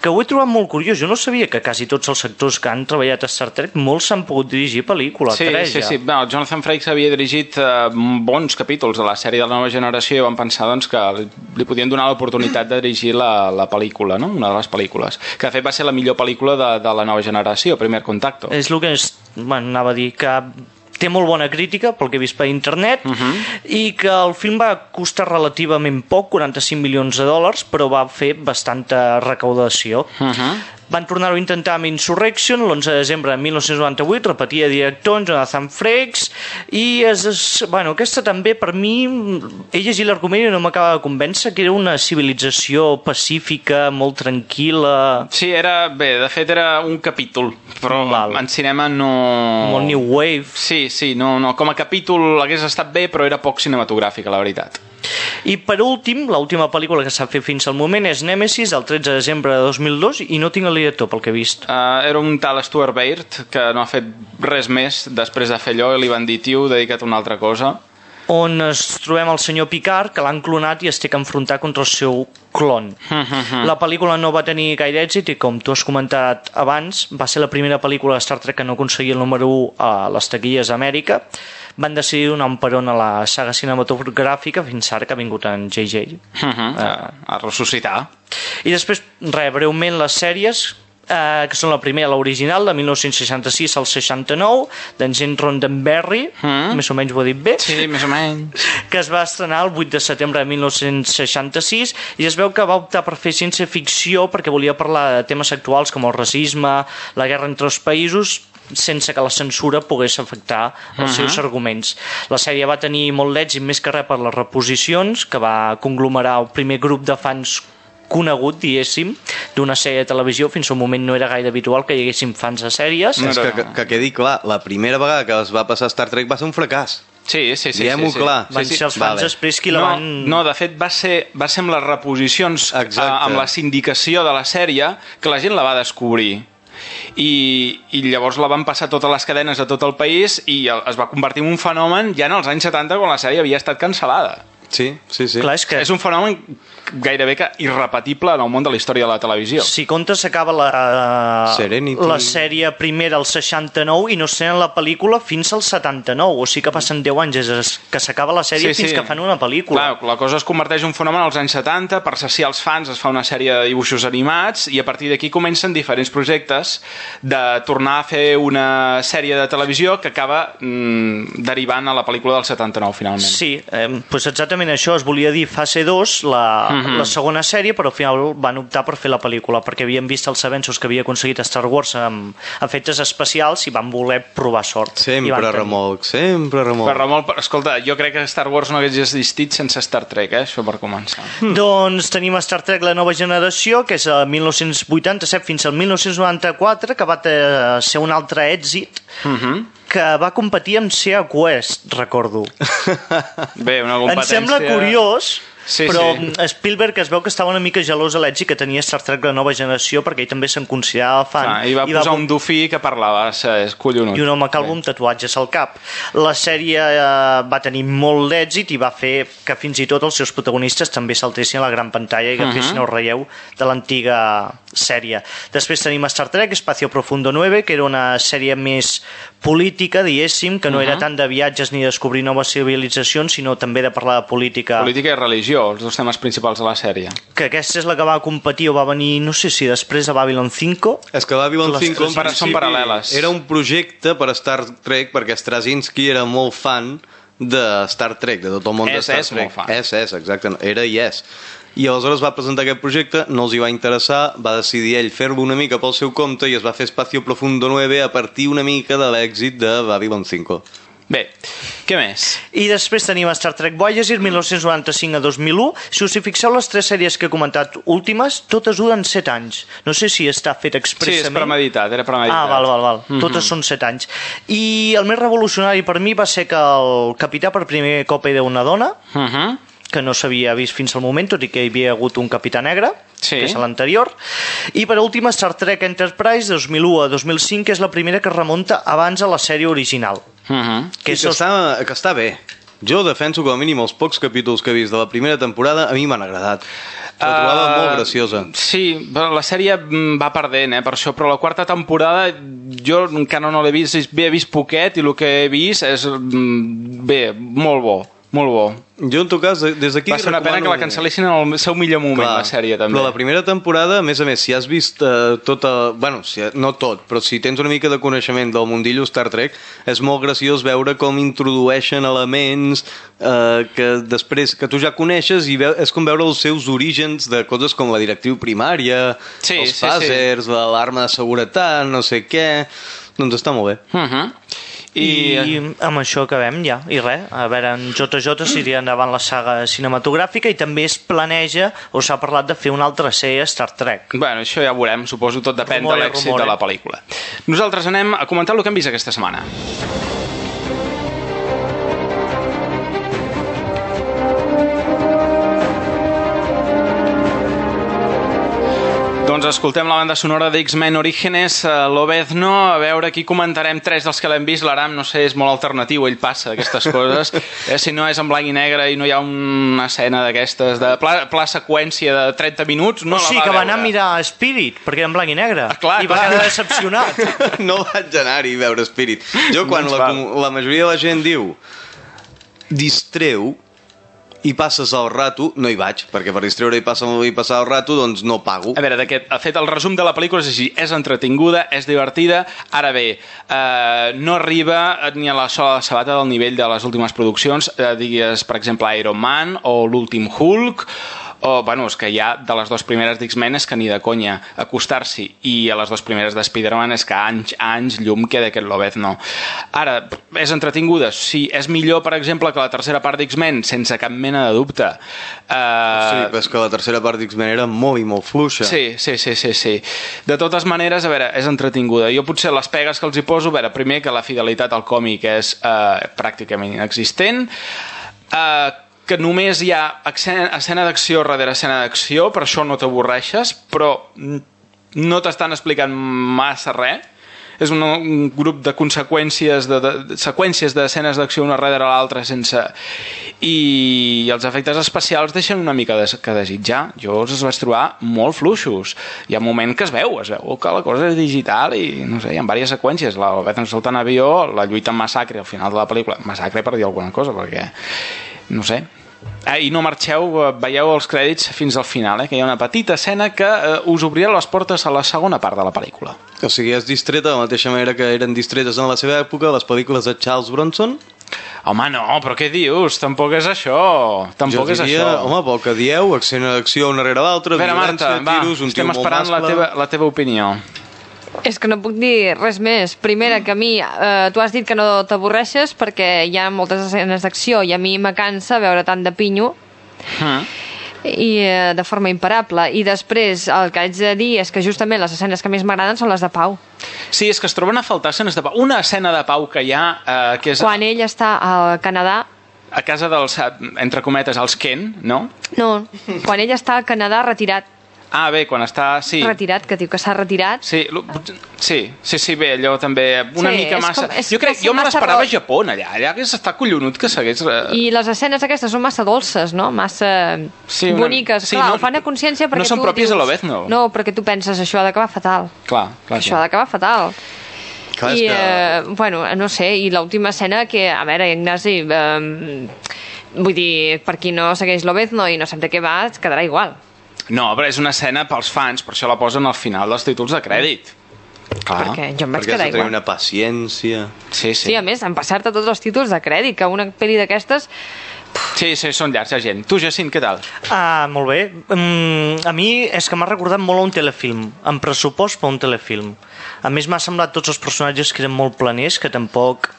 que ho he trobat molt curiós. Jo no sabia que quasi tots els sectors que han treballat a Star Trek, molts s'han pogut dirigir pel·lícula, Sí, tres sí, ja. sí. Bueno, el Jonathan Frakes havia dirigit eh, bons capítols de la sèrie de la nova generació i van pensar doncs, que li, podien donar l'oportunitat de dirigir la, la pel·lícula, no? una de les pel·lícules, que de fet va ser la millor pel·lícula de, de la nova generació, Primer Contacto. És el que es, bueno, anava a dir, que té molt bona crítica, pel que he vist per internet, Uh -huh. i que el film va costar relativament poc, 45 milions de dòlars, però va fer bastanta recaudació. Uh -huh. Van tornar-ho a intentar amb Insurrection l'11 de desembre de 1998, repetia director en Jonathan Frakes i és, és, bueno, aquesta també per mi he llegit l'argument i no m'acaba de convèncer que era una civilització pacífica, molt tranquil·la Sí, era, bé, de fet era un capítol, però Val. en cinema no... molt new wave Sí, sí, no, no, com a capítol hagués estat bé, però era poc cinematogràfica, la veritat. I per últim, l'última pel·lícula que s'ha fet fins al moment és Nemesis, del 13 de desembre de 2002, i no tinc el director pel que he vist. Uh, era un tal Stuart Baird que no ha fet res més després de fer allò i li van dir, tio, dedica't a una altra cosa. On es trobem el senyor Picard, que l'han clonat i es té que enfrontar contra el seu clon. La pel·lícula no va tenir gaire èxit i, com tu has comentat abans, va ser la primera pel·lícula de Star Trek que no aconseguia el número 1 a les taquilles a Amèrica. Van decidir donar un peron a la saga cinematogràfica fins ara que ha vingut en JJ. Uh -huh. a, a ressuscitar. I després, re, breument, les sèries, eh, que són la primera, l'original, de 1966 al 69, d'en Gene Roddenberry, Mm. més o menys ho he dit bé, Sí, més o menys. que es va estrenar el 8 de setembre de 1966 i es veu que va optar per fer ciència-ficció perquè volia parlar de temes actuals com el racisme, la guerra entre els països, sense que la censura pogués afectar els seus arguments. La sèrie va tenir molt d'èxit més que res per les reposicions, que va conglomerar el primer grup de fans conegut, diguéssim, d'una sèrie de televisió. Fins al moment no era gaire habitual que hi haguessin fans de sèries. No És que, que, que quedi clar, la primera vegada que es va passar Star Trek va ser un fracàs. Sí, sí, sí. Diguem-ho sí, sí. clar. Van Sí, sí. ser els fans Vale. després qui la no, van... no, de fet va ser, va ser amb les reposicions Exacte. amb la sindicació de la sèrie que la gent la va descobrir i, i llavors la van passar a totes les cadenes a tot el país i el- es va convertir en un fenomen ja en els anys 70 quan la sèrie havia estat cancel·lada Sí, sí, sí. Clar, és que... és un fenomen gairebé que irrepetible en el món de la història de la televisió Si comptes s'acaba la, Serenity. la sèrie primera al 69 i no sent la pel·lícula fins al 79, o sigui que passen 10 anys des de que s'acaba la sèrie fins que fan una pel·lícula. Clar, la cosa es converteix en un fenomen als anys 70, per saciar els fans es fa una sèrie de dibuixos animats i a partir d'aquí comencen diferents projectes de tornar a fer una sèrie de televisió que acaba mm, derivant a la pel·lícula del 79 finalment. Sí, eh, doncs exactament això, es volia dir fase 2, la, Mhm. la segona sèrie, però al final van optar per fer la pel·lícula, perquè havien vist els avenços que havia aconseguit Star Wars amb efectes especials i van voler provar sort. Sempre tenir. remolc, sempre remolc. Per Ramon, escolta, jo crec que Star Wars no hagués existit sense Star Trek, eh? això per començar. Doncs tenim Star Trek La nova generació, que és el 1987 fins al 1994, que va te- ser un altre èxit, Mhm. que va competir amb Sea Quest, recordo. Bé, una Em competència... sembla curiós, Sí, però sí. Spielberg es veu que estava una mica gelós de l'èxit que tenia Star Trek La nova generació, perquè ell també se'n considerava fan. Ah, I va posar un dofí que parlava, és collonut. i un home calvo amb tatuatges al cap. La sèrie eh, va tenir molt d'èxit i va fer que fins i tot els seus protagonistes també saltessin a la gran pantalla i Mhm. agafessin el relleu de l'antiga sèrie. Després tenim Star Trek, Espacio Profundo 9, que era una sèrie més política, diguéssim, que no Mhm. era tant de viatges ni descobrir noves civilitzacions, sinó també de parlar de política. Política i religió, els dos temes principals de la sèrie. Que aquesta és la que va competir o va venir, no sé si després de Babylon 5, És que Babylon Les 5 tres en són principi, paral·leles. Era un projecte per Star Trek perquè Straczynski era molt fan de Star Trek, de tot el món de És- Star és Trek. És, és, exacte. Era i és. I aleshores va presentar aquest projecte, no els hi va interessar, va decidir ell fer-lo una mica pel seu compte i es va fer Espacio Profundo 9 a partir una mica de l'èxit de Babylon 5. Bé, què més? I després tenim Star Trek Voyager 1995 a 2001. Si us hi fixeu, les tres sèries que he comentat últimes, totes duren 7 anys. No sé si està fet Sí, és expressament. premeditat, era premeditat. Ah, val, val, val. Mm. -hmm. Totes són 7 anys. I el més revolucionari per mi va ser que el capità per primer cop era una dona, Uh -huh. que no s'havia vist fins al moment, tot i que hi havia hagut un capità negre, Sí. que és l'anterior. I per últim, Star Trek Enterprise 2001 a 2005, que és la primera que remunta abans a la sèrie original. Uh -huh. Que, Que que, està, que està bé. Jo defenso com a mínim els pocs capítols que he vist de la primera temporada, a mi m'han agradat. La trobava Uh, molt graciosa. Sí, però la sèrie mm, va perdent, eh, per això, però la quarta temporada jo encara no l'he vist, bé, he vist poquet i el que he vist és, mm, bé, molt bo, molt bo. Jo, en tot cas, de- des d'aquí... Va ser una pena que la cancel·lessin en el seu millor moment, la sèrie, també. Però la primera temporada, a més a més, si has vist eh, tota... Bueno, si, no tot, però si tens una mica de coneixement del mundillo Star Trek, és molt graciós veure com introdueixen elements eh, que després, que tu ja coneixes i veu, és com veure els seus orígens de coses com la directriu primària, Sí, els sí, sí. fàsers, l'alarma de seguretat, no sé què... Doncs està molt bé. Uh -huh. I, I, amb això acabem ja, i res, a veure, en JJ s'iria endavant la saga cinematogràfica i també es planeja, o s'ha parlat de fer una altra sèrie Star Trek. Bueno, això ja veurem, suposo tot depèn Rumore, de l'èxit de la pel·lícula. Nosaltres anem a comentar el que hem vist aquesta setmana. Escoltem la banda sonora d'X-Men Orígenes, uh, Lobezno, a veure, aquí comentarem tres dels que l'hem vist, l'Aram, no sé, és molt alternatiu, ell passa aquestes coses, eh, si no és en blanc i negre i no hi ha una escena d'aquestes de pla, pla seqüència de 30 minuts, no o sigui, la que va va anar a mirar Spirit, perquè era en blanc i negre. Ah, clar, I va quedar decepcionat. no vaig anar-hi a veure Spirit. Jo, quan Doncs la, la majoria de la gent diu distreu i passes el rato, no hi vaig, perquè per distreure i passar, i passar el rato, doncs no pago. A veure, de ha fet el resum de la pel·lícula és així, és entretinguda, és divertida, ara bé, eh, no arriba ni a la sola sabata del nivell de les últimes produccions, eh, digues, per exemple, Iron Man o l'últim Hulk, o, bueno, és que ja de les dues primeres d'X-Men és que ni de conya acostar-s'hi, i a les dues primeres de Spider-Man és que anys, anys llum que d'aquest Lobez no. Ara, és entretinguda, sí, és millor, per exemple, que la tercera part d'X-Men, sense cap mena de dubte. Uh, Sí, però és que la tercera part d'X-Men era molt i molt fluixa. Sí, sí, sí, sí, sí. De totes maneres, a veure, és entretinguda. Jo potser les pegues que els hi poso, a veure, primer que la fidelitat al còmic és eh, pràcticament inexistent, eh, que només hi ha escena, d'acció darrere escena d'acció, per això no t'avorreixes, però no t'estan explicant massa res, és un, un grup de conseqüències, de, de, de seqüències d'escenes d'acció una darrere l'altra sense... I els efectes especials deixen una mica de, que desitjar. Jo els vaig trobar molt fluixos. Hi ha un moment que es veu, es veu que la cosa és digital i, no sé, hi ha diverses seqüències. La Beth en saltant avió, la lluita en massacre al final de la pel·lícula. Massacre per dir alguna cosa, perquè... No sé, Ah, I no marxeu, eh, veieu els crèdits fins al final, eh? que hi ha una petita escena que eh, us obrirà les portes a la segona part de la pel·lícula. O sigui, és distreta de la mateixa manera que eren distretes en la seva època les pel·lícules de Charles Bronson. Home, no, però què dius? Tampoc és això. Tampoc jo és diria, això. home, pel que dieu, escena d'acció una rere l'altra, violència, Marta, va, tiros, un tio estem molt esperant la teva, la teva opinió. És que no puc dir res més. Primera, que a mi, eh, tu has dit que no t'avorreixes perquè hi ha moltes escenes d'acció i a mi me cansa veure tant de pinyo Mm. i eh, de forma imparable. I després el que haig de dir és que justament les escenes que més m'agraden són les de Pau. Sí, és que es troben a faltar escenes de pau. Una escena de pau que hi ha, eh, que és Quan ell està al Canadà... a casa dels, eh, entre cometes, els Ken, no? No, quan ell està al Canadà retirat. Ah, bé, quan està... Sí, Retirat, que diu que s'ha retirat. Sí, lo- sí, sí, sí, bé, allò també una Sí, mica és massa... com- és jo crec, jo me l'esperava a Japó, allà, allà hagués estat collonut que s'hagués... I les escenes aquestes són massa dolces, no? Massa Sí, una- boniques. sí, Clar, no- ho fan a consciència perquè no són tu pròpies dius... a l'Obezno. No, perquè tu penses, això ha d'acabar fatal. Clar, clar, Això ha d'acabar fatal. Clar, I, que... eh, bueno, no sé, i l'última escena que, a veure, Ignasi, eh, vull dir, per qui no segueix l'Obezno i no sap de què va, es quedarà igual. No, però és una escena pels fans, per això la posen al final dels títols de crèdit. Clar. Perquè jo em vaig Perquè quedar igual. una paciència... Sí, Sí, a més, en passar-te tots els títols de crèdit, que una pel·li d'aquestes... Sí, sí, són llargs, la gent. Tu, Jacint, què tal? Ah, molt bé. Mm, a mi és que m'ha recordat molt a un telefilm, amb pressupost per un telefilm. A més, m'ha semblat tots els personatges que eren molt planers, que tampoc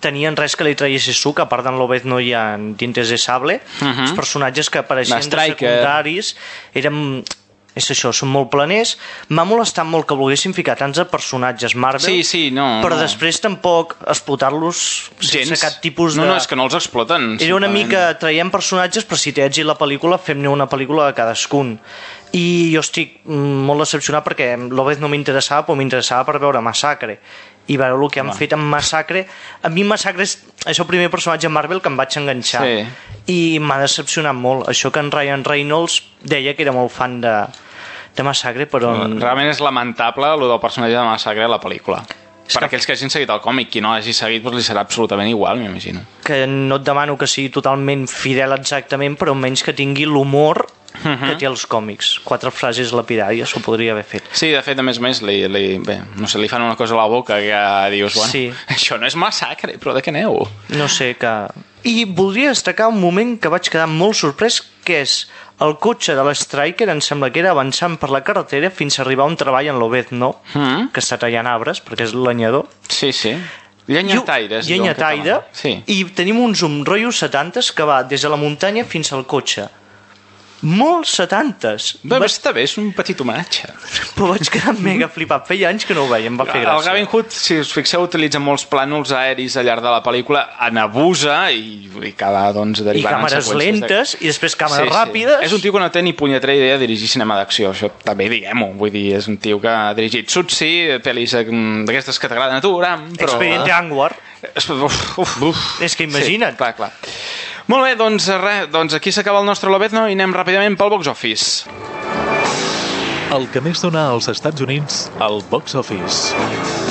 tenien res que li traiessis suc, a part d'en Lobezno i en Tintes de Sable. Mhm. Els personatges que apareixien de secundaris eren... És això, són molt planers. M'ha molestat molt que volguessin ficar tants de personatges Marvel, Sí, sí, no, però no. després tampoc explotar-los sense Gens. cap tipus de... No, no, és que no els exploten. Era una mica, traiem personatges, però si èxit la pel·lícula, fem-ne una pel·lícula de cadascun. I jo estic mm, molt decepcionat perquè l'Obez no m'interessava, però m'interessava per veure Massacre. I veure el que han fet amb Massacre... A mi Massacre és, és el primer personatge Marvel que em vaig enganxar. Sí. I m'ha decepcionat molt. Això que en Ryan Reynolds deia que era molt fan de, de Massacre, però... Realment és lamentable el del personatge de Massacre a la pel·lícula. És Per que- aquells que hagin seguit el còmic, qui no hagi seguit doncs li serà absolutament igual, m'imagino. que no et demano que sigui totalment fidel exactament, però almenys que tingui l'humor Mhm. que té els còmics. Quatre frases lapidàries ho podria haver fet. Sí, de fet, a més a més, li, li, bé, no sé, li fan una cosa a la boca que dius, bueno, Sí. això no és massacre, però de què aneu? No sé, que... I voldria destacar un moment que vaig quedar molt sorprès, que és el cotxe de l'Striker, em sembla que era avançant per la carretera fins a arribar a un treball en l'Obezno, Mm? que està tallant arbres, perquè és l'anyador. Sí, sí. Llenyataire, Llenyataire. Sí. I tenim un zoom rotllo 70 que va des de la muntanya fins al cotxe. Molts setantes. Bé, va... està bé, és un petit homenatge. Però vaig quedar mega flipat. Feia anys que no ho veiem, va fer El gràcia. Gavin Hood, si us fixeu, utilitza molts plànols aeris al llarg de la pel·lícula, en abusa i, i cada, doncs, I derivant en càmeres seqüències de- lentes i després càmeres ràpides. És un tio que no té ni punyetera idea de dirigir cinema d'acció, això també diguem-ho. Vull dir, és un tio que ha dirigit Sutsi, pel·lis eh, d'aquestes que t'agraden a tu, Aram, però... Expediente Angwar. Uf, uf, uf. És que imagina't. Sí, clar, clar. Molt bé, doncs, res, doncs aquí s'acaba el nostre Lobezno i anem ràpidament pel box office. El que més dona als Estats Units, el box office.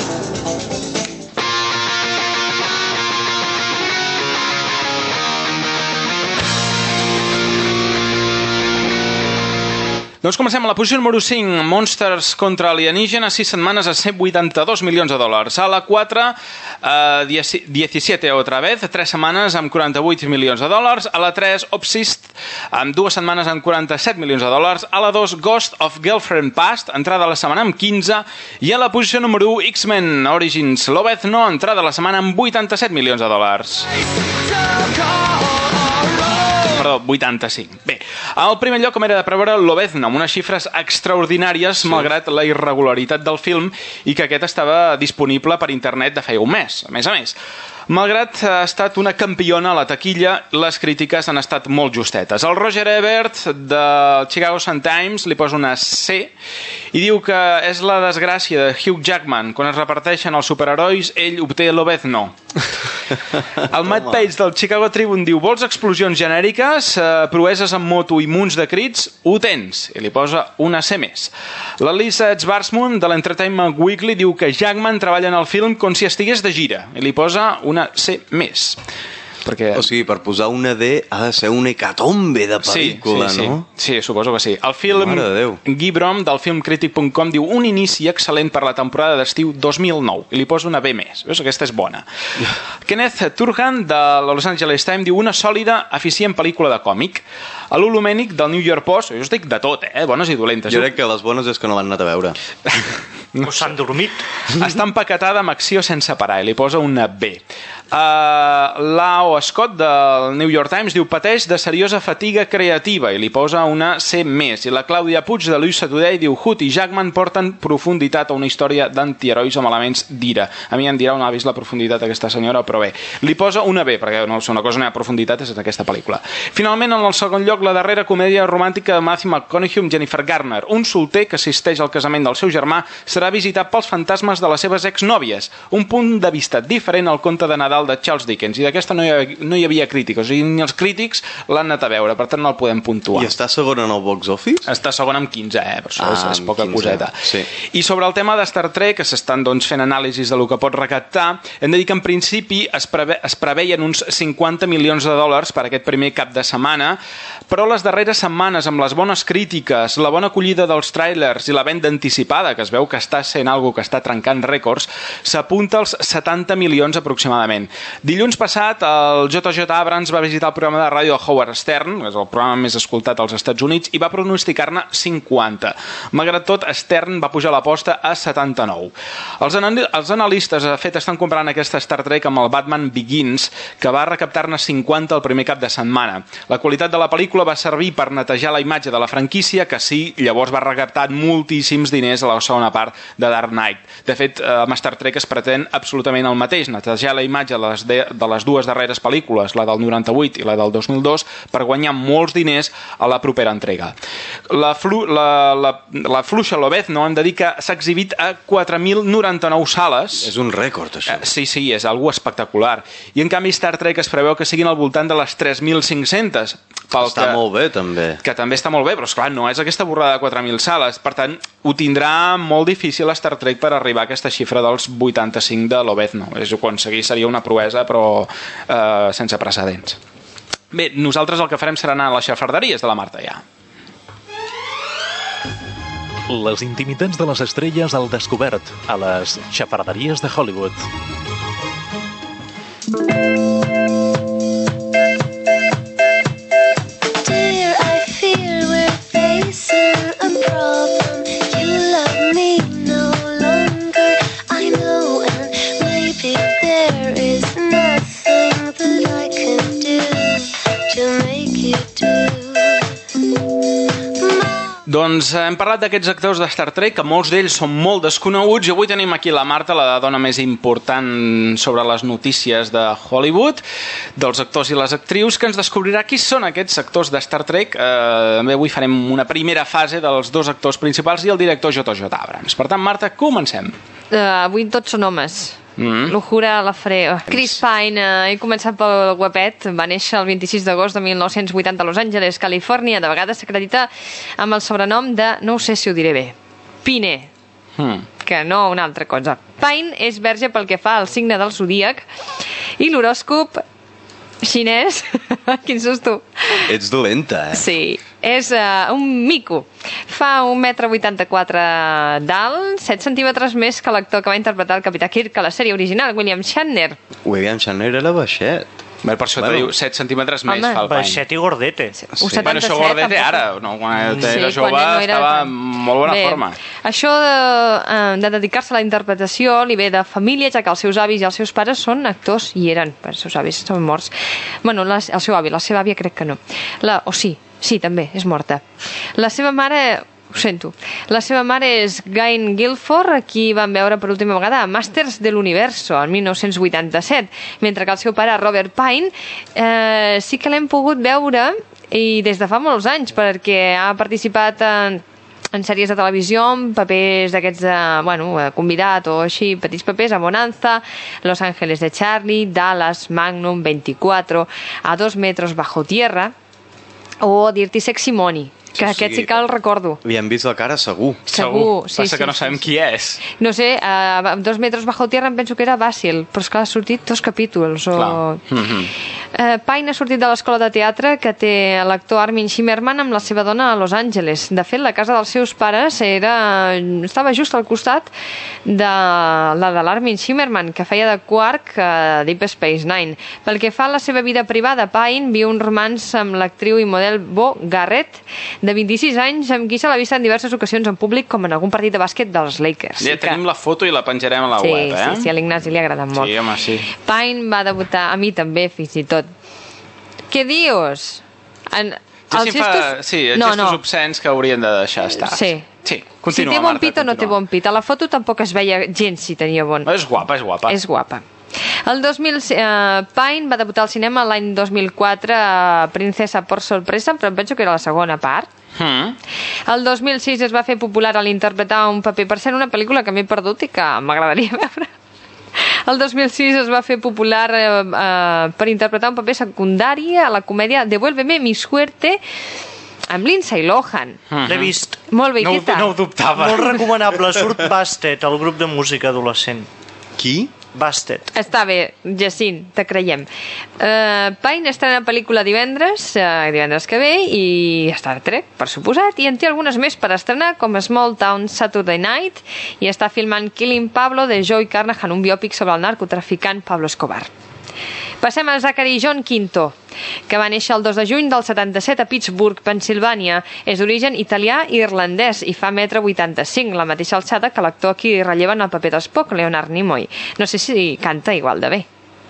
Doncs comencem a la posició número 5, Monsters contra alienígenes, 6 setmanes a 182 milions de dòlars. A la 4, eh, 17 otra vez, 3 setmanes amb 48 milions de dòlars. A la 3, Obsist, amb 2 setmanes amb 47 milions de dòlars. A la 2, Ghost of Girlfriend Past, entrada a la setmana amb 15. I a la posició número 1, X-Men Origins Lobezno, entrada a la setmana amb 87 milions de dòlars. Perdó, 85. Bé, al primer lloc, com era de preveure, Lobezno, amb unes xifres extraordinàries, sí. malgrat la irregularitat del film, i que aquest estava disponible per internet de feia un mes, a més a més. Malgrat ha estat una campiona a la taquilla, les crítiques han estat molt justetes. El Roger Ebert, del Chicago Sun-Times, li posa una C i diu que és la desgràcia de Hugh Jackman. Quan es reparteixen els superherois, ell obté l'Obezno. El Matt Page del Chicago Tribune diu vols explosions genèriques, eh, proeses amb moto i munts de crits? Ho tens. I li posa una C més. La Lisa Barsmund de l'Entertainment Weekly diu que Jackman treballa en el film com si estigués de gira. I li posa una C més. Perquè... O sigui, per posar una D ha de ser una hecatombe de pel·lícula, sí, sí, no? Sí. sí, suposo que sí. El film de Déu. Guy Brom del filmcritic.com diu un inici excel·lent per la temporada d'estiu 2009 i li posa una B més. Veus? Aquesta és bona. Kenneth Turhan de Los Angeles Times diu una sòlida, eficient pel·lícula de còmic. A l'Olomènic del New York Post, jo us dic de tot, eh? Bones i dolentes. Jo crec que les bones és que no l'han anat a veure. O s'han dormit. Està empaquetada amb acció sense parar i li posa una B. Uh, Lao Scott del New York Times diu pateix de seriosa fatiga creativa i li posa una C més. I la Clàudia Puig de Luisa Today diu Hood i Jackman porten profunditat a una història d'antiherois amb elements d'ira. A mi em dirà on ha vist la profunditat aquesta senyora, però bé. Li posa una B, perquè no, una cosa no hi ha profunditat és en aquesta pel·lícula. Finalment, en el segon lloc, la darrera comèdia romàntica de Matthew McConaughey amb Jennifer Garner. Un solter que assisteix al casament del seu germà serà visitat pels fantasmes de les seves exnòvies. Un punt de vista diferent al conte de Nadal de Charles Dickens. I d'aquesta no, hi havia, no hi havia crítics. O sigui, ni els crítics l'han anat a veure, per tant no el podem puntuar. I està segon en el box office? Està segon amb 15, eh? Per això Ah, és, és poca 15, coseta. sí. I sobre el tema de Star Trek, que s'estan doncs, fent anàlisis de lo que pot recaptar, hem de dir que en principi es, preve, es preveien uns 50 milions de dòlars per aquest primer cap de setmana, però les darreres setmanes, amb les bones crítiques, la bona acollida dels trailers i la venda anticipada, que es veu que està sent algo que està trencant rècords, s'apunta als 70 milions aproximadament. Dilluns passat, el JJ Abrams va visitar el programa de ràdio de Howard Stern, que és el programa més escoltat als Estats Units, i va pronosticar-ne 50. Malgrat tot, Stern va pujar l'aposta a 79. Els, anal els analistes, de fet, estan comparant aquesta Star Trek amb el Batman Begins, que va recaptar-ne 50 el primer cap de setmana. La qualitat de la pel·lícula va servir per netejar la imatge de la franquícia, que sí, llavors va recaptar moltíssims diners a la segona part de Dark Knight. De fet, eh, amb Star Trek es pretén absolutament el mateix, netejar la imatge de les, de, de les dues darreres pel·lícules, la del 98 i la del 2002, per guanyar molts diners a la propera entrega. La, flu, la, la, la fluixa Lobezno hem de dir que s'ha exhibit a 4.099 sales. És un rècord, això. Eh, sí, sí, és algo espectacular. I en canvi Star Trek es preveu que siguin al voltant de les 3.500. Pel Està que, molt bé, també. que també està molt bé, però esclar, no és aquesta borrada de 4.000 sales. Per tant, ho tindrà molt difícil Star Trek per arribar a aquesta xifra dels 85 de Lobezno. És aconseguir seria una proesa, però eh, sense precedents. Bé, nosaltres el que farem serà anar a les xafarderies de la Marta ja. Les intimitats de les estrelles al descobert a les xafarderies de Hollywood. from Doncs eh, hem parlat d'aquests actors de Star Trek, que molts d'ells són molt desconeguts, i avui tenim aquí la Marta, la dona més important sobre les notícies de Hollywood, dels actors i les actrius, que ens descobrirà qui són aquests actors de Star Trek. Eh, també avui farem una primera fase dels dos actors principals i el director J.J. Abrams. Per tant, Marta, comencem. Uh, avui tots són homes. Mm. Lujura la frega. Chris Pine, eh, he començat pel guapet, va néixer el 26 d'agost de 1980 a Los Angeles, Califòrnia. De vegades s'acredita amb el sobrenom de, no ho sé si ho diré bé, Pine, Hmm. que no una altra cosa. Pine és verge pel que fa al signe del zodíac i l'horòscop xinès, quin susto, Ets dolenta, eh? Sí, és uh, un mico. Fa 1,84 m d'alt, 7 centímetres més que l'actor que va interpretar el Capità Kirk a la sèrie original, William Shatner. William Shatner era baixet. Per això Bueno. bueno, diu 7 centímetres més Home. fa el pany. Baixet i gordete. Sí. Un Bueno, això 77 Gordete tampoc. ara, no, quan era Sí, jove quan no era estava tan- en molt bona Bé, forma. Això de, eh, de dedicar-se a la interpretació li ve de família, ja que els seus avis i els seus pares són actors i eren, però els seus avis són morts. Bueno, la, el seu avi, la seva àvia crec que no. La, o sí, sí, també, és morta. La seva mare ho sento. La seva mare és Gain Guilford, a qui van veure per última vegada a Masters de l'Universo, el 1987, mentre que el seu pare, Robert Pine, eh, sí que l'hem pogut veure i des de fa molts anys, perquè ha participat en, en sèries de televisió, en papers d'aquests, eh, bueno, eh, convidat o així, petits papers, a Bonanza, Los Ángeles de Charlie, Dallas, Magnum, 24, A dos metros bajo tierra, o Dirty Sexy Money, que Sí, aquest sí. que el recordo. Li hem vist la cara, segur. Segur, sí, Passa sí, que no sí, sabem sí. qui és. No sé, a dos metres bajo tierra em penso que era Basil, però és que ha sortit dos capítols. O... Clar. Mhm. Eh, Pine ha sortit de l'escola de teatre que té l'actor Armin Shimmerman amb la seva dona a Los Angeles. De fet, la casa dels seus pares era... estava just al costat de la de l'Armin Shimmerman, que feia de Quark a Deep Space Nine. Pel que fa a la seva vida privada, Pine viu un romans amb l'actriu i model Bo Garrett, de 26 anys, amb qui se l'ha vist en diverses ocasions en públic, com en algun partit de bàsquet dels Lakers. Ja Que- tenim la foto i la penjarem a la sí, web, eh? Sí, sí, a l'Ignasi li agrada molt. Sí, home, sí. Pine va debutar, a mi també, fins i tot. Què dius? En, Sí, els sí, fa, sí, els no, gestos no. obscens que haurien de deixar estar. Sí. Sí, Si continua, té bon Marta, pit o no té continua. bon pit. A la foto tampoc es veia gens si tenia bon. És guapa, és guapa. És guapa. El 2000, eh, Pine va debutar al cinema l'any 2004 a Princesa por sorpresa, però em penso que era la segona part. Mm. El 2006 es va fer popular a l'interpretar un paper per ser una pel·lícula que m'he perdut i que m'agradaria veure. El 2006 es va fer popular eh, eh, per interpretar un paper secundari a la comèdia Devuélveme mi suerte amb Lindsay Lohan. L'he vist. Molt bé, No, què ho- tal? no ho dubtava. Molt recomanable. Surt Bastet, el grup de música adolescent. Qui? Bastet. Està bé, Jacint, te creiem. Uh, Pine estrena pel·lícula divendres, uh, divendres que ve, i Star Trek, per suposat, i en té algunes més per estrenar, com Small Town Saturday Night, i està filmant Killing Pablo de Joey Carnahan, un biòpic sobre el narcotraficant Pablo Escobar. Passem a Zachary John Quinto, que va néixer el 2 de juny del 77 a Pittsburgh, Pensilvània. És d'origen italià i irlandès i fa metre 85, la mateixa alçada que l'actor qui relleva en el paper d'Espoc, Leonard Nimoy. No sé si canta igual de bé,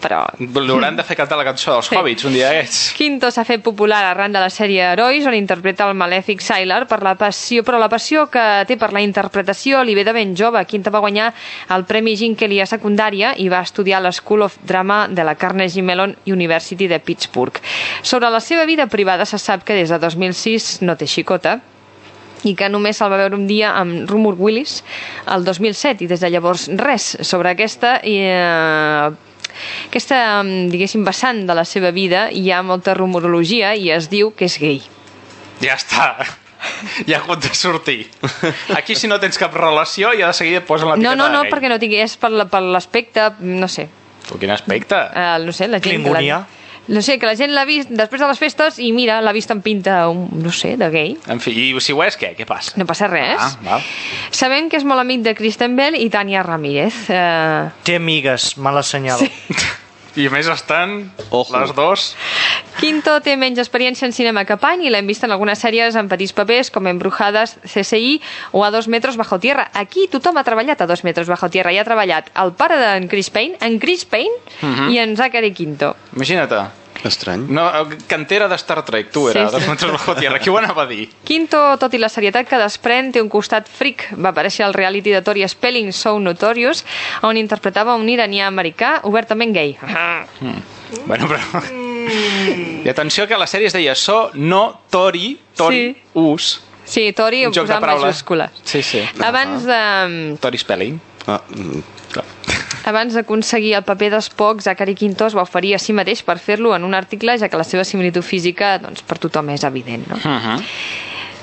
però... L'hauran de fer cantar la cançó dels Sí. Hobbits un dia d'aquests. Quinto s'ha fet popular arran de la sèrie Herois, on interpreta el malèfic Sylar per la passió, però la passió que té per la interpretació li ve de ben jove. Quinto va guanyar el Premi Kelly a secundària i va estudiar a l'School of Drama de la Carnegie Mellon University de Pittsburgh. Sobre la seva vida privada se sap que des de 2006 no té xicota, i que només se'l va veure un dia amb Rumor Willis el 2007 i des de llavors res sobre aquesta i, eh, aquesta, mm, diguéssim, vessant de la seva vida hi ha molta rumorologia i es diu que és gay. Ja està. Ja ha hagut de sortir. Aquí, si no tens cap relació, ja de seguida et posen No, l'etiqueta no, no, de gay. perquè no tingui, és per la- per l'aspecte, no sé, Tu, quin aspecte? uh, no sé, la gent... Clingonia. La, no sé, que la gent l'ha vist després de les festes i mira, l'ha vist en pinta, un, no sé, de gay. En fi, i si ho és, què? Què passa? No passa res. Ah, val. Sabem que és molt amic de Kristen Bell i Tania Ramírez. Uh, Té amigues, mala senyal. Sí. I a més estan Ojo. les dos. Quinto té menys experiència en cinema que Pany i l'hem vist en algunes sèries en petits papers com Embrujadas, CSI o A dos metres bajo tierra. Aquí tothom ha treballat a dos metres bajo tierra i ha treballat el pare d'en Chris Payne, en Chris Payne Mhm. i en Zachary Quinto. Imagina't. Estrany. No, cantera de Star Trek, tu era, Sí, sí, de Contra Tierra. Qui ho anava a dir? Quinto, tot i la serietat que desprèn, té un costat fric. Va aparèixer al reality de Tori Spelling So Notorious, on interpretava un iranià americà obertament gay. Bueno, però... I atenció que la sèrie es deia So No Tori, Tori, Sí. Us. Sí, Tori ho posava en majúscules. Sí, sí. Abans de, Tori Spelling. Ah, mm. Abans d'aconseguir el paper d'Spock, Zachary Quinto es va oferir a si mateix per fer-lo en un article, ja que la seva similitud física doncs, per tothom és evident. No? Uh -huh.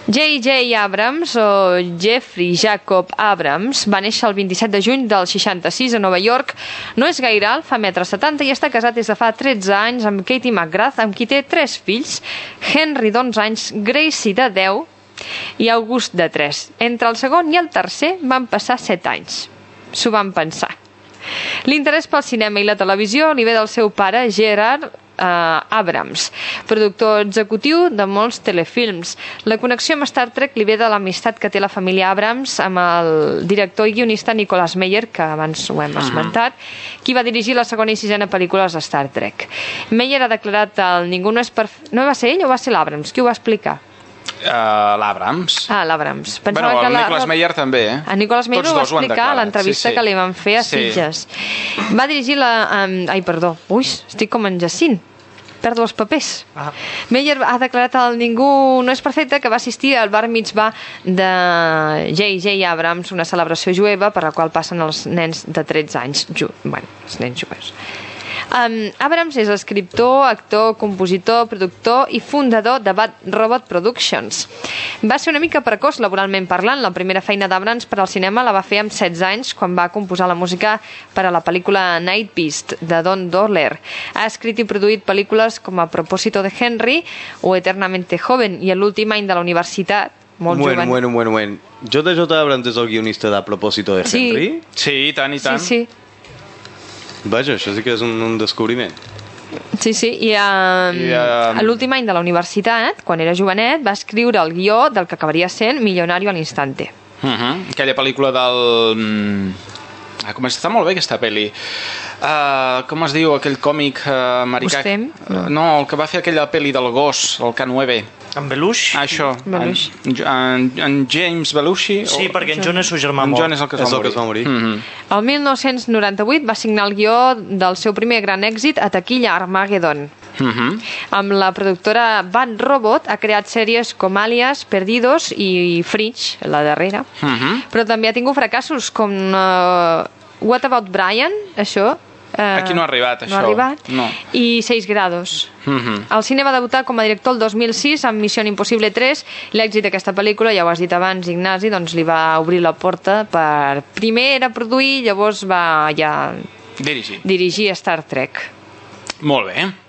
J.J. Abrams, o Jeffrey Jacob Abrams, va néixer el 27 de juny del 66 a Nova York. No és gaire alt, fa metre 70 i està casat des de fa 13 anys amb Katie McGrath, amb qui té tres fills, Henry d'11 anys, Gracie de 10 i August de 3. Entre el segon i el tercer van passar 7 anys. S'ho van pensar. L'interès pel cinema i la televisió li ve del seu pare, Gerard eh, Abrams, productor executiu de molts telefilms. La connexió amb Star Trek li ve de l'amistat que té la família Abrams amb el director i guionista Nicholas Meyer, que abans ho hem esmentat, qui va dirigir la segona i sisena pel·lícules de Star Trek. Meyer ha declarat el Ningú no és perfecte... No va ser ell o va ser l'Abrams? Qui ho va explicar? Uh, L'Abrams. Ah, l'Abrams. Bueno, el Nicolas Meyer també, eh? A Nicolas Meyer Tots ho va explicar a l'entrevista sí, sí. que li van fer a Sí. Sitges. Va dirigir la... Um, ai, perdó. Ui, estic com en Jacint. Perdo els papers. Ah. Meyer ha declarat al Ningú no és perfecte que va assistir al bar mitzvah de J.J. Abrams, una celebració jueva per la qual passen els nens de 13 anys. Ju bueno, els nens jueus. Um, Abrams és escriptor, actor, compositor, productor i fundador de Bad Robot Productions. Va ser una mica precoç laboralment parlant. La primera feina d'Abrams per al cinema la va fer amb 16 anys quan va composar la música per a la pel·lícula Night Beast de Don Dorler. Ha escrit i produït pel·lícules com A propósito de Henry o Eternamente joven i l'últim any de la universitat, molt bueno, jove. bueno, bueno, bueno. J.J. Abrams és el guionista de A propòsito de Sí. Henry? Sí, i tant, i tant. Sí, sí. Vaja, això sí que és un, un descobriment. Sí, sí, i, uh, I, uh, a l'últim any de la universitat, quan era jovenet, va escriure el guió del que acabaria sent Millonario al instante. Uh -huh. Aquella pel·lícula del... mm, Ah, com està molt bé aquesta pel·li. Uh, com es diu aquell còmic uh, americà? Bustem? Uh, no, el que va fer aquella pel·li del gos, el K9. En Belushi? Ah, això. Belushi. En, en, en James Belushi? Sí, o... perquè en John és el germà En mort. John és el que es va És el que es va morir. Mm -hmm. El 1998 va signar el guió del seu primer gran èxit a taquilla Armageddon. Mm -hmm. Amb la productora Bad Robot ha creat sèries com Alias, Perdidos i Fringe, la darrera. Mm -hmm. Però també ha tingut fracassos com uh, What About Brian, això. Uh, Aquí no ha arribat, No això. ha arribat. No. I 6 grados. Mm -hmm. Al cine va debutar com a director el 2006 amb Missió Impossible 3 i l'èxit d'aquesta pel·lícula, ja ho has dit abans, Ignasi, doncs li va obrir la porta per... Primer era produir, llavors va ja Dirigir. dirigir Star Trek. Molt bé.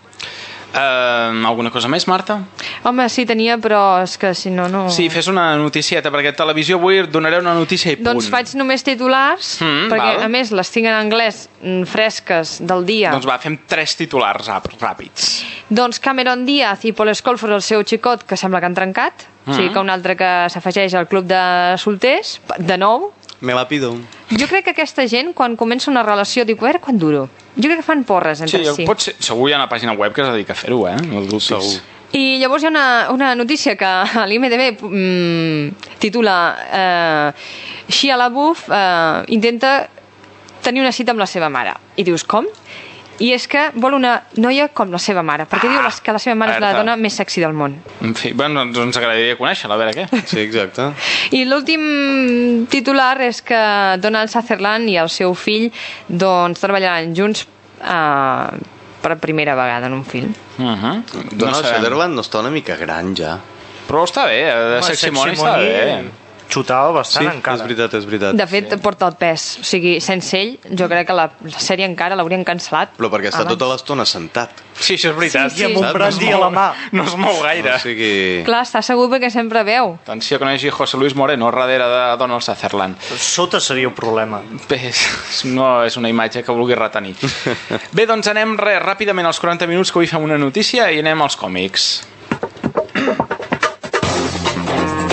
Uh, alguna cosa més, Marta? Home, sí, tenia, però és que si no, no... Sí, fes una noticieta, perquè a televisió avui et donaré una notícia i punt. Doncs faig només titulars, Mm, perquè val. a més les tinc en anglès mm, fresques del dia. Doncs va, fem tres titulars ràpids. Doncs Cameron Díaz i Paul Scolford, el seu xicot, que sembla que han trencat. Mm. O sigui que un altre que s'afegeix al club de solters, de nou. Me la pido. Jo crec que aquesta gent, quan comença una relació, diu, a veure quan duro. Jo crec que fan porres entre Sí, si. pot ser, segur hi ha una pàgina web que es dedica a fer-ho, eh? No el dubtis. Segur. I llavors hi ha una, una notícia que a l'IMDB mm, titula eh, Shia LaBeouf eh, intenta tenir una cita amb la seva mare. I dius, com? I és que vol una noia com la seva mare, perquè diu les- que la seva mare és la dona més sexy del món. En fi, bueno, doncs ens agradaria conèixer-la, a veure què. Sí, exacte. I l'últim titular és que Donald Sutherland i el seu fill doncs, treballaran junts eh, per primera vegada en un film. Uh -huh. Donald Sutherland no està una mica gran ja. Però està bé, eh, de Home, Sexy Sexy Money està bé. Xutava bastant sí, encara. és veritat, és veritat. De fet, porta el pes. O sigui, sense ell, jo crec que la, la sèrie encara l'haurien cancel·lat. Però perquè està abans. tota l'estona sentat. Sí, això és veritat. Sí, sí. I amb un Saps? brandy a la mà. No es mou gaire. O sigui... Clar, està segur perquè sempre veu. Atenció que no hi hagi José Luis Moreno darrere de Donald Sutherland. Sota seria un problema. Bé, no és una imatge que vulgui retenir. Bé, doncs anem res, ràpidament als 40 minuts que avui fem una notícia i anem als còmics.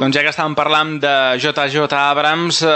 Doncs ja que estàvem parlant de J.J. Abrams, eh,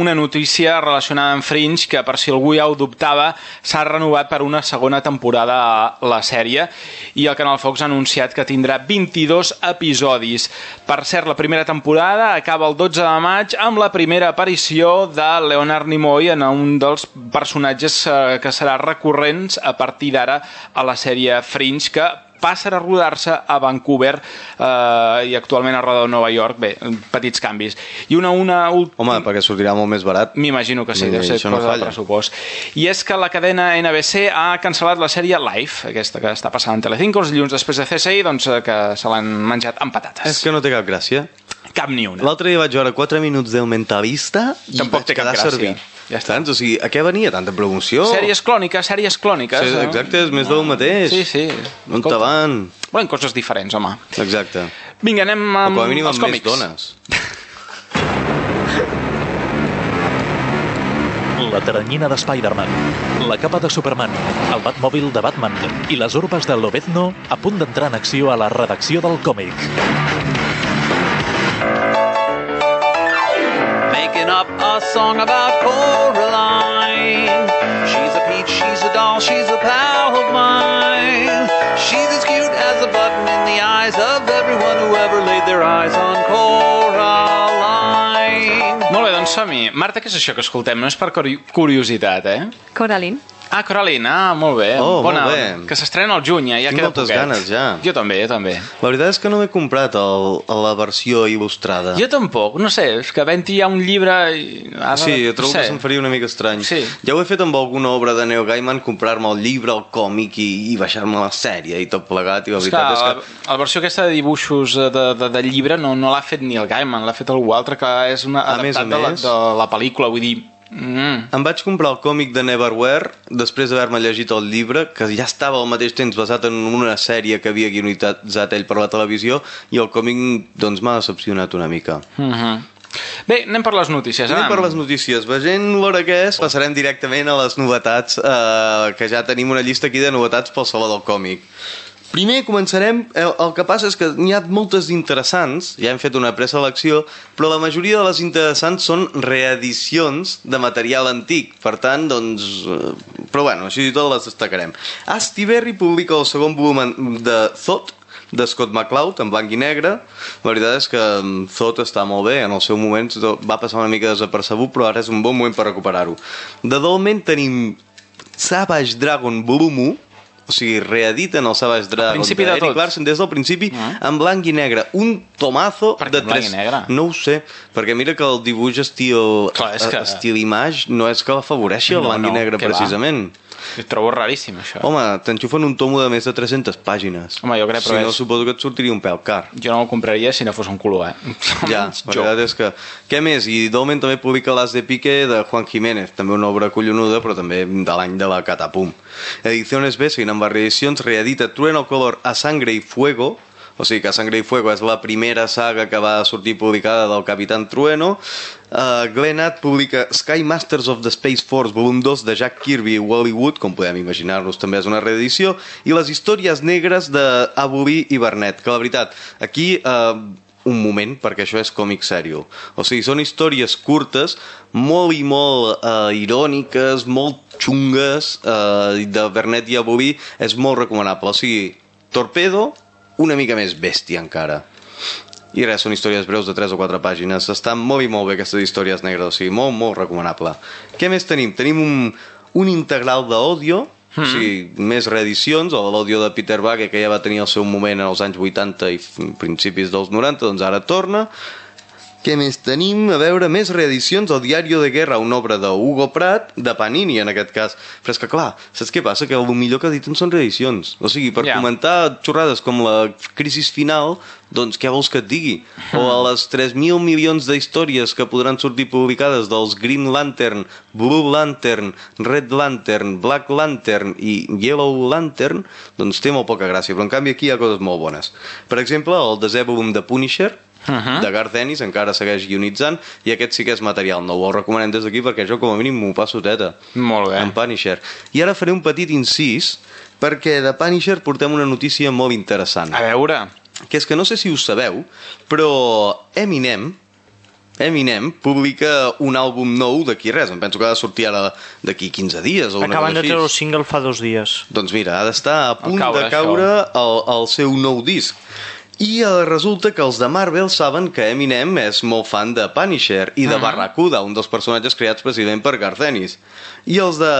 una notícia relacionada amb Fringe, que per si algú ja ho dubtava, s'ha renovat per una segona temporada a la sèrie, i el Canal Fox ha anunciat que tindrà 22 episodis. Per cert, la primera temporada acaba el 12 de maig amb la primera aparició de Leonard Nimoy en un dels personatges eh, que serà recurrents a partir d'ara a la sèrie Fringe, que passa a rodar-se a Vancouver eh, i actualment a roda de Nova York. Bé, petits canvis. I una... una Home, perquè sortirà molt més barat. M'imagino que sí, deu ser això no cosa de pressupost. I és que la cadena NBC ha cancel·lat la sèrie Life, aquesta que està passant en Telecinco els dilluns després de CSI, doncs eh, que se l'han menjat amb patates. És que no té cap gràcia. Cap ni una. L'altre dia vaig veure 4 minuts del mentalista i Tampoc vaig té cap quedar gràcia. servit. Ja està. Saps? O sigui, a què venia tanta promoció? Sèries clòniques, sèries clòniques. Sí, eh? exacte, és més del mateix. Sí, sí. On te van? Volen coses diferents, home. Exacte. Vinga, anem amb com a mínim els amb més còmics. dones. La teranyina de Spider-Man, la capa de Superman, el Batmòbil de Batman i les urbes de Lobezno a punt d'entrar en acció a la redacció del còmic. Up a song about Coraline. She's a peach, she's a doll, she's a pal of mine. She's as cute as a button in the eyes of everyone who ever laid their eyes on Coraline. Molt bé, doncs som-hi. Marta, què és això que escoltem? No és per curi- curiositat, eh? Coraline. Ah, Coraline, ah, molt bé. Oh, Bona, molt bé. Que s'estrena al juny, eh? ja Tinc queda moltes poquet. ganes, ja. Jo també, jo també. La veritat és que no m'he comprat el, la versió il·lustrada. Jo tampoc, no sé, és que havent-hi ja un llibre... i Ara, Sí, jo trobo no sé. que se'm faria una mica estrany. Sí. Ja ho he fet amb alguna obra de Neil Gaiman, comprar-me el llibre, el còmic i, i baixar-me la sèrie i tot plegat, i la És que, veritat és la, que... la versió aquesta de dibuixos de, de, de llibre no, no l'ha fet ni el Gaiman, l'ha fet algú altre que és una A més a adaptat de, la, més- de la pel·lícula, vull dir... Mm. Em vaig comprar el còmic de Neverwhere després d'haver-me llegit el llibre, que ja estava al mateix temps basat en una sèrie que havia guionitzat ell per la televisió, i el còmic doncs m'ha decepcionat una mica. Mm -hmm. Bé, anem per les notícies. Anem Adam. per les notícies. Veient l'hora que és, passarem directament a les novetats, eh, que ja tenim una llista aquí de novetats pel Saló del Còmic. Primer començarem, el, el que passa és que n'hi ha moltes interessants, ja hem fet una preselecció, però la majoria de les interessants són reedicions de material antic, per tant, doncs... eh, Però bueno, així i tot les destacarem. Asti Berry publica el segon volum de Thought, de Scott McCloud, en blanc i negre. La veritat és que mm, Thought està molt bé, en el seu moment va passar una mica desapercebut, però ara és un bon moment per recuperar-ho. De dolment tenim Savage Dragon volum 1, o sigui, reediten el Savage Dragon principi de d'Eric tot. Larsen des del principi en blanc i negre. Un tomazo Per de tres... negre? No ho sé, perquè mira que el dibuix estil, Clar, és que- estil image no és que l'afavoreixi el No, blanc no, i negre què va. Ho trobo raríssim, això. Home, t'enxufen un tomo de més de 300 pàgines. Home, jo crec, Si però no, és- suposo que et sortiria un pèl car. Jo no el compraria si no fos un color, eh? Ja, la jo. veritat és que... Què més? I Dolmen també publica Las de Pique de Juan Jiménez, també una obra collonuda, però també de l'any de la Catapum. Ediciones B, seguint amb les reedicions, reedita Trueno Color a Sangre y Fuego, o sigui que Sangre y Fuego és la primera saga que va sortir publicada del Capitán Trueno. Uh, Glenat publica Sky Masters of the Space Force volum 2 de Jack Kirby i Wally Wood, com podem imaginar-nos també és una reedició, i les històries negres de Abulí i Barnett, que la veritat, aquí... Uh, un moment, perquè això és còmic sèrio. O sigui, són històries curtes, molt i molt eh, iròniques, molt xungues, eh, de Bernet i Abobí, és molt recomanable. O sigui, Torpedo, una mica més bèstia encara. I res, són històries breus de 3 o 4 pàgines. Estan molt i molt bé aquestes històries negres, o sigui, molt, molt recomanable. Què més tenim? Tenim un, un integral d'àudio, o sigui, més reedicions, o l'àudio de Peter Bagge, que ja va tenir el seu moment en els anys 80 i principis dels 90, doncs ara torna. Què més tenim? A veure, més reedicions, el Diario de Guerra, una obra de Hugo Pratt, de Panini en aquest cas. Però és que clar, saps què passa? Que el millor que editen són reedicions. O sigui, per Ja. comentar xorrades com la crisi final, doncs què vols que et digui? O a les 3.000 milions d'històries que podran sortir publicades dels Green Lantern, Blue Lantern, Red Lantern, Black Lantern i Yellow Lantern, doncs té molt poca gràcia, però en canvi aquí hi ha coses molt bones. Per exemple, el desè volum de Punisher, Uh -huh. de Garth Ennis encara segueix guionitzant i aquest sí que és material nou, el recomanem des d'aquí perquè jo com a mínim m'ho passo teta Molt bé. en Punisher i ara faré un petit incís perquè de Punisher portem una notícia molt interessant A veure... que és que no sé si ho sabeu, però Eminem, Eminem publica un àlbum nou d'aquí res, em penso que ha de sortir ara d'aquí 15 dies o una Acaben cosa de així. treure el single fa dos dies. Doncs mira, ha d'estar a punt caure, de caure el, el seu nou disc. I eh, resulta que els de Marvel saben que Eminem és molt fan de Punisher i de Barracuda, un dels personatges creats precisament per Garth Ennis. I els de,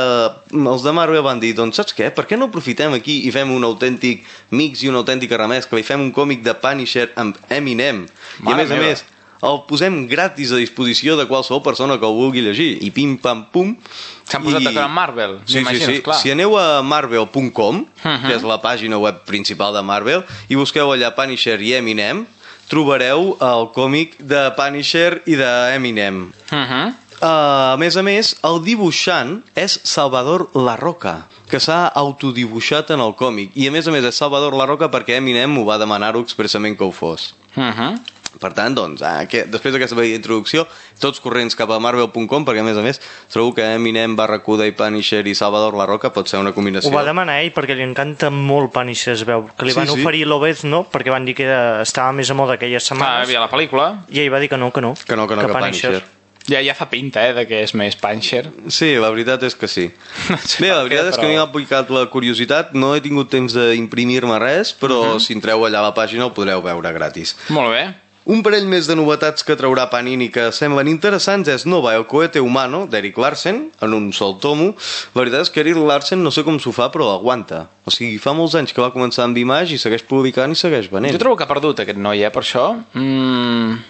els de Marvel van dir, doncs saps què? Per què no aprofitem aquí i fem un autèntic mix i una autèntica remescla i fem un còmic de Punisher amb Eminem? I a Mare més a meva. més, el posem gratis a disposició de qualsevol persona que ho vulgui llegir. I pim, pam, pum. S'han posat I- d'acord amb Marvel, Sí, sí, sí. esclar. Si aneu a marvel.com, Mhm. que és la pàgina web principal de Marvel, i busqueu allà Punisher i Eminem, trobareu el còmic de Punisher i d'Eminem. Uh -huh. Uh, a més a més, el dibuixant és Salvador La Roca, que s'ha autodibuixat en el còmic. I a més a més és Salvador La Roca perquè Eminem ho va demanar-ho expressament que ho fos. Uh -huh. Per tant, doncs, ah, que, després d'aquesta petita introducció, tots corrents cap a marvel.com, perquè a més a més trobo que Eminem, Barracuda i Punisher i Salvador La Roca pot ser una combinació. Ho va demanar ell perquè li encanta molt Punisher, es veu. Que li Sí, van sí. oferir l'Obezno perquè van dir que era, estava més a moda aquelles Clar, hi setmanes. havia la pel·lícula. I ell va dir que no, que no. Que no, que no, que, Punisher. Ja, ja fa pinta, eh, de que és més Punisher. Sí, la veritat és que sí. sé Bé, la veritat què, és que però- a mi m'ha picat la curiositat, no he tingut temps d'imprimir-me res, però Mhm. si entreu allà a la pàgina el podreu veure gratis. Molt bé. Un parell més de novetats que traurà Panini que semblen interessants és Nova, el cohete humano, d'Eric Larsen, en un sol tomo. La veritat és que Eric Larsen no sé com s'ho fa, però aguanta. O sigui, fa molts anys que va començar amb Image i segueix publicant i segueix venent. Jo trobo que ha perdut aquest noi, eh, per això. Mm,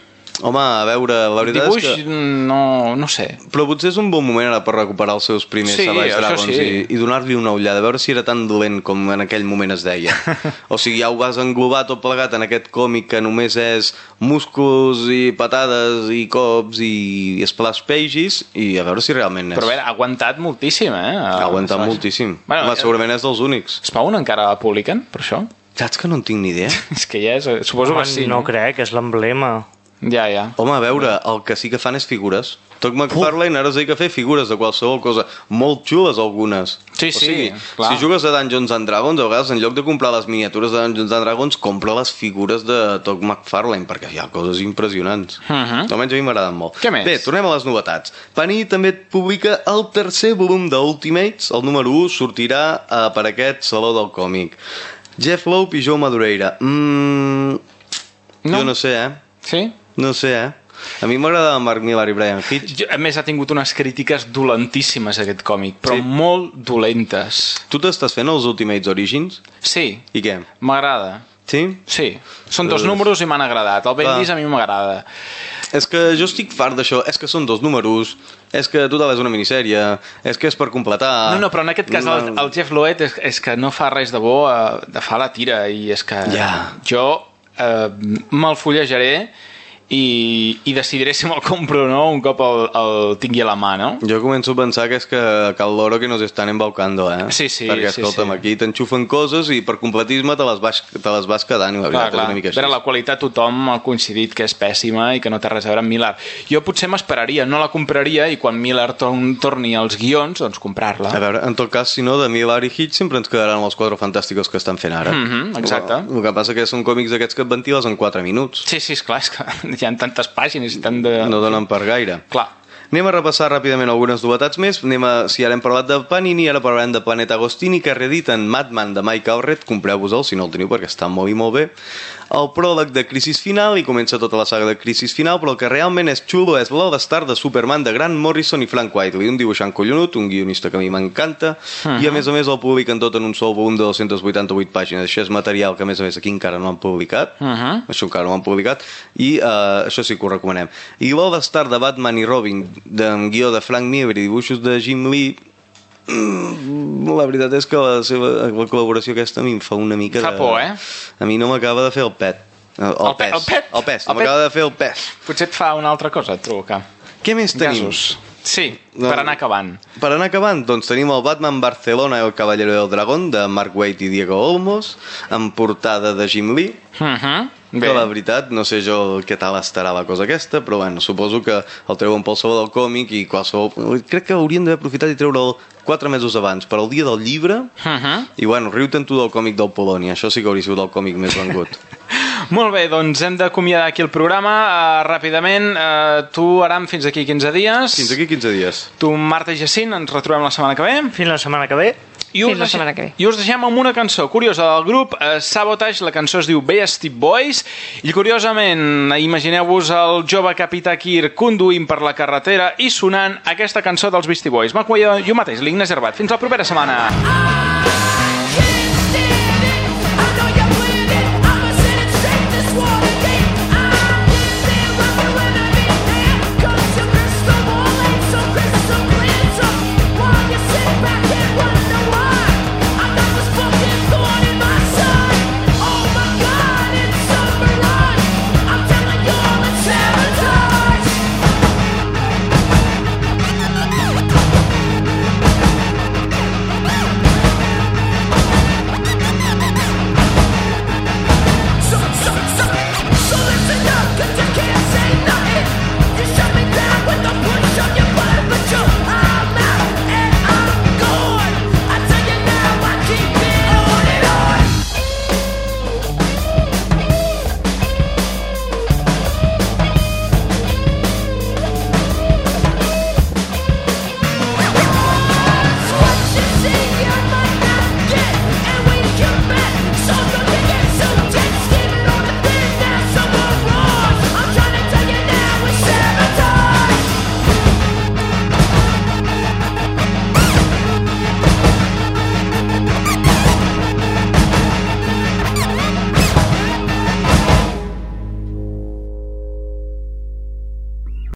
Home, a veure, la veritat dibuix, és que... no, no sé. Però potser és un bon moment ara per recuperar els seus primers Sí, Savage Dragons sí. i, i donar-li una ullada, a veure si era tan dolent com en aquell moment es deia. o sigui, ja ho vas englobar tot plegat en aquest còmic que només és músculs i patades i cops i splash pages i a veure si realment és. Però a veure, ha aguantat moltíssim, eh? ha aguantat moltíssim. Bueno, Home, segurament és dels únics. Spawn encara la publiquen, per això? Saps que no en tinc ni idea? és que ja és... Suposo Home, que sí. no crec, és l'emblema. Ja, ja. Home, a veure, el que sí que fan és figures. Todd McFarlane ara es dedica a fer figures de qualsevol cosa, molt xules algunes. Sí, o sí, sigui, clar. si jugues a Dungeons and Dragons, a vegades en lloc de comprar les miniatures de Dungeons and Dragons, compra les figures de Todd McFarlane, perquè hi ha coses impressionants. Mhm. Almenys a mi m'agraden molt. Què més? Bé, tornem a les novetats. Panini també publica el tercer volum d'Ultimates, el número 1 sortirà eh, per aquest Saló del Còmic. Jeff Loeb i Joe Madureira. Mm, No. Jo no sé, eh? Sí? No sé, eh? A mi m'agrada Mark Millar i Brian Hitch. Jo, a més, ha tingut unes crítiques dolentíssimes aquest còmic, però Sí? molt dolentes. Tu t'estàs fent els Ultimates Origins? Sí, I què? m'agrada. Sí? Sí, són dos Doncs- números i m'han agradat. El Bendis a mi m'agrada. És que jo estic fart d'això, és que són dos números, és que total és una minissèrie, és que és per completar... No, no, però en aquest cas el, el Jeff Loeb és, és que no fa res de bo eh, de fa la tira i és que Ja. jo eh, me'l fullejaré i, i decidiré si me'l compro o no un cop el, el tingui a la mà, no? Jo començo a pensar que és que cal l'oro que nos estan embaucando, eh? Sí, sí, Perquè, sí, escolta'm, sí. aquí t'enxufen coses i per completisme te les vas, te les vas quedant, Clar, clar. una mica així. la qualitat tothom ha coincidit que és pèssima i que no té res a veure amb Miller. Jo potser m'esperaria, no la compraria i quan Miller torn, torni als guions, doncs comprar-la. A veure, en tot cas, si no, de Millar i Hitch sempre ens quedaran els quatre fantàsticos que estan fent ara. Mhm, exacte. El que passa que són còmics d'aquests que et ventiles en 4 minuts. Sí, sí, esclar, és que hi ha tantes pàgines i tant de... No donen per gaire. Clar. Anem a repassar ràpidament algunes novetats més. Anem a, si ara hem parlat de Panini, ara parlarem de Planeta Agostini, que reediten Madman de Mike Allred. Compreu-vos-el si no el teniu perquè està molt i molt bé. El pròleg de Crisis Final, i comença tota la saga de Crisis Final, però el que realment és xulo és l'All Star de Superman de Grant Morrison i Frank Whiteley, un dibuixant collonut, un guionista que a mi m'encanta, i a més a més el publiquen tot en un sol volum de 288 pàgines. Això és material que a més a més aquí encara no han publicat. Uh -huh. Això encara no han publicat i uh, això sí que ho recomanem i l'All Star de Batman i Robin de, guió de Frank Miller i dibuixos de Jim Lee la veritat és que la seva la col·laboració aquesta a mi em fa una mica Fa de... por, eh? a mi no m'acaba de fer el pet el, el, El pe- pes. el pet? el pes, no m'acaba de fer el pes Potser et fa una altra cosa, et que... què més tenim? Gasos. Sí, per anar acabant. Per anar acabant, doncs tenim el Batman Barcelona i el Caballero del Dragón de Mark Waid i Diego Olmos amb portada de Jim Lee Uh -huh. que la veritat, no sé jo què tal estarà la cosa aquesta, però bueno, suposo que el treuen pel sabor del còmic i qualsevol... Crec que haurien d'haver aprofitat i treure'l quatre mesos abans, per al dia del llibre, Uh -huh. i bueno, riu-te'n tu del còmic del Polònia, això sí que hauria sigut el còmic més vengut. Molt bé, doncs hem d'acomiadar aquí el programa. Uh, ràpidament, uh, tu, Aram, fins aquí 15 dies. Fins aquí 15 dies. Tu, Marta i Jacint, ens retrobem la setmana que ve. Fins la setmana que ve. I us, Fins la deixem, setmana que ve. I us deixem amb una cançó curiosa del grup eh, Sabotage, la cançó es diu Beastie Boys i curiosament imagineu-vos el jove capità Kirk conduint per la carretera i sonant aquesta cançó dels Beastie Boys. M'acomiado jo mateix, l'Ignasi Herbat. Fins la propera setmana.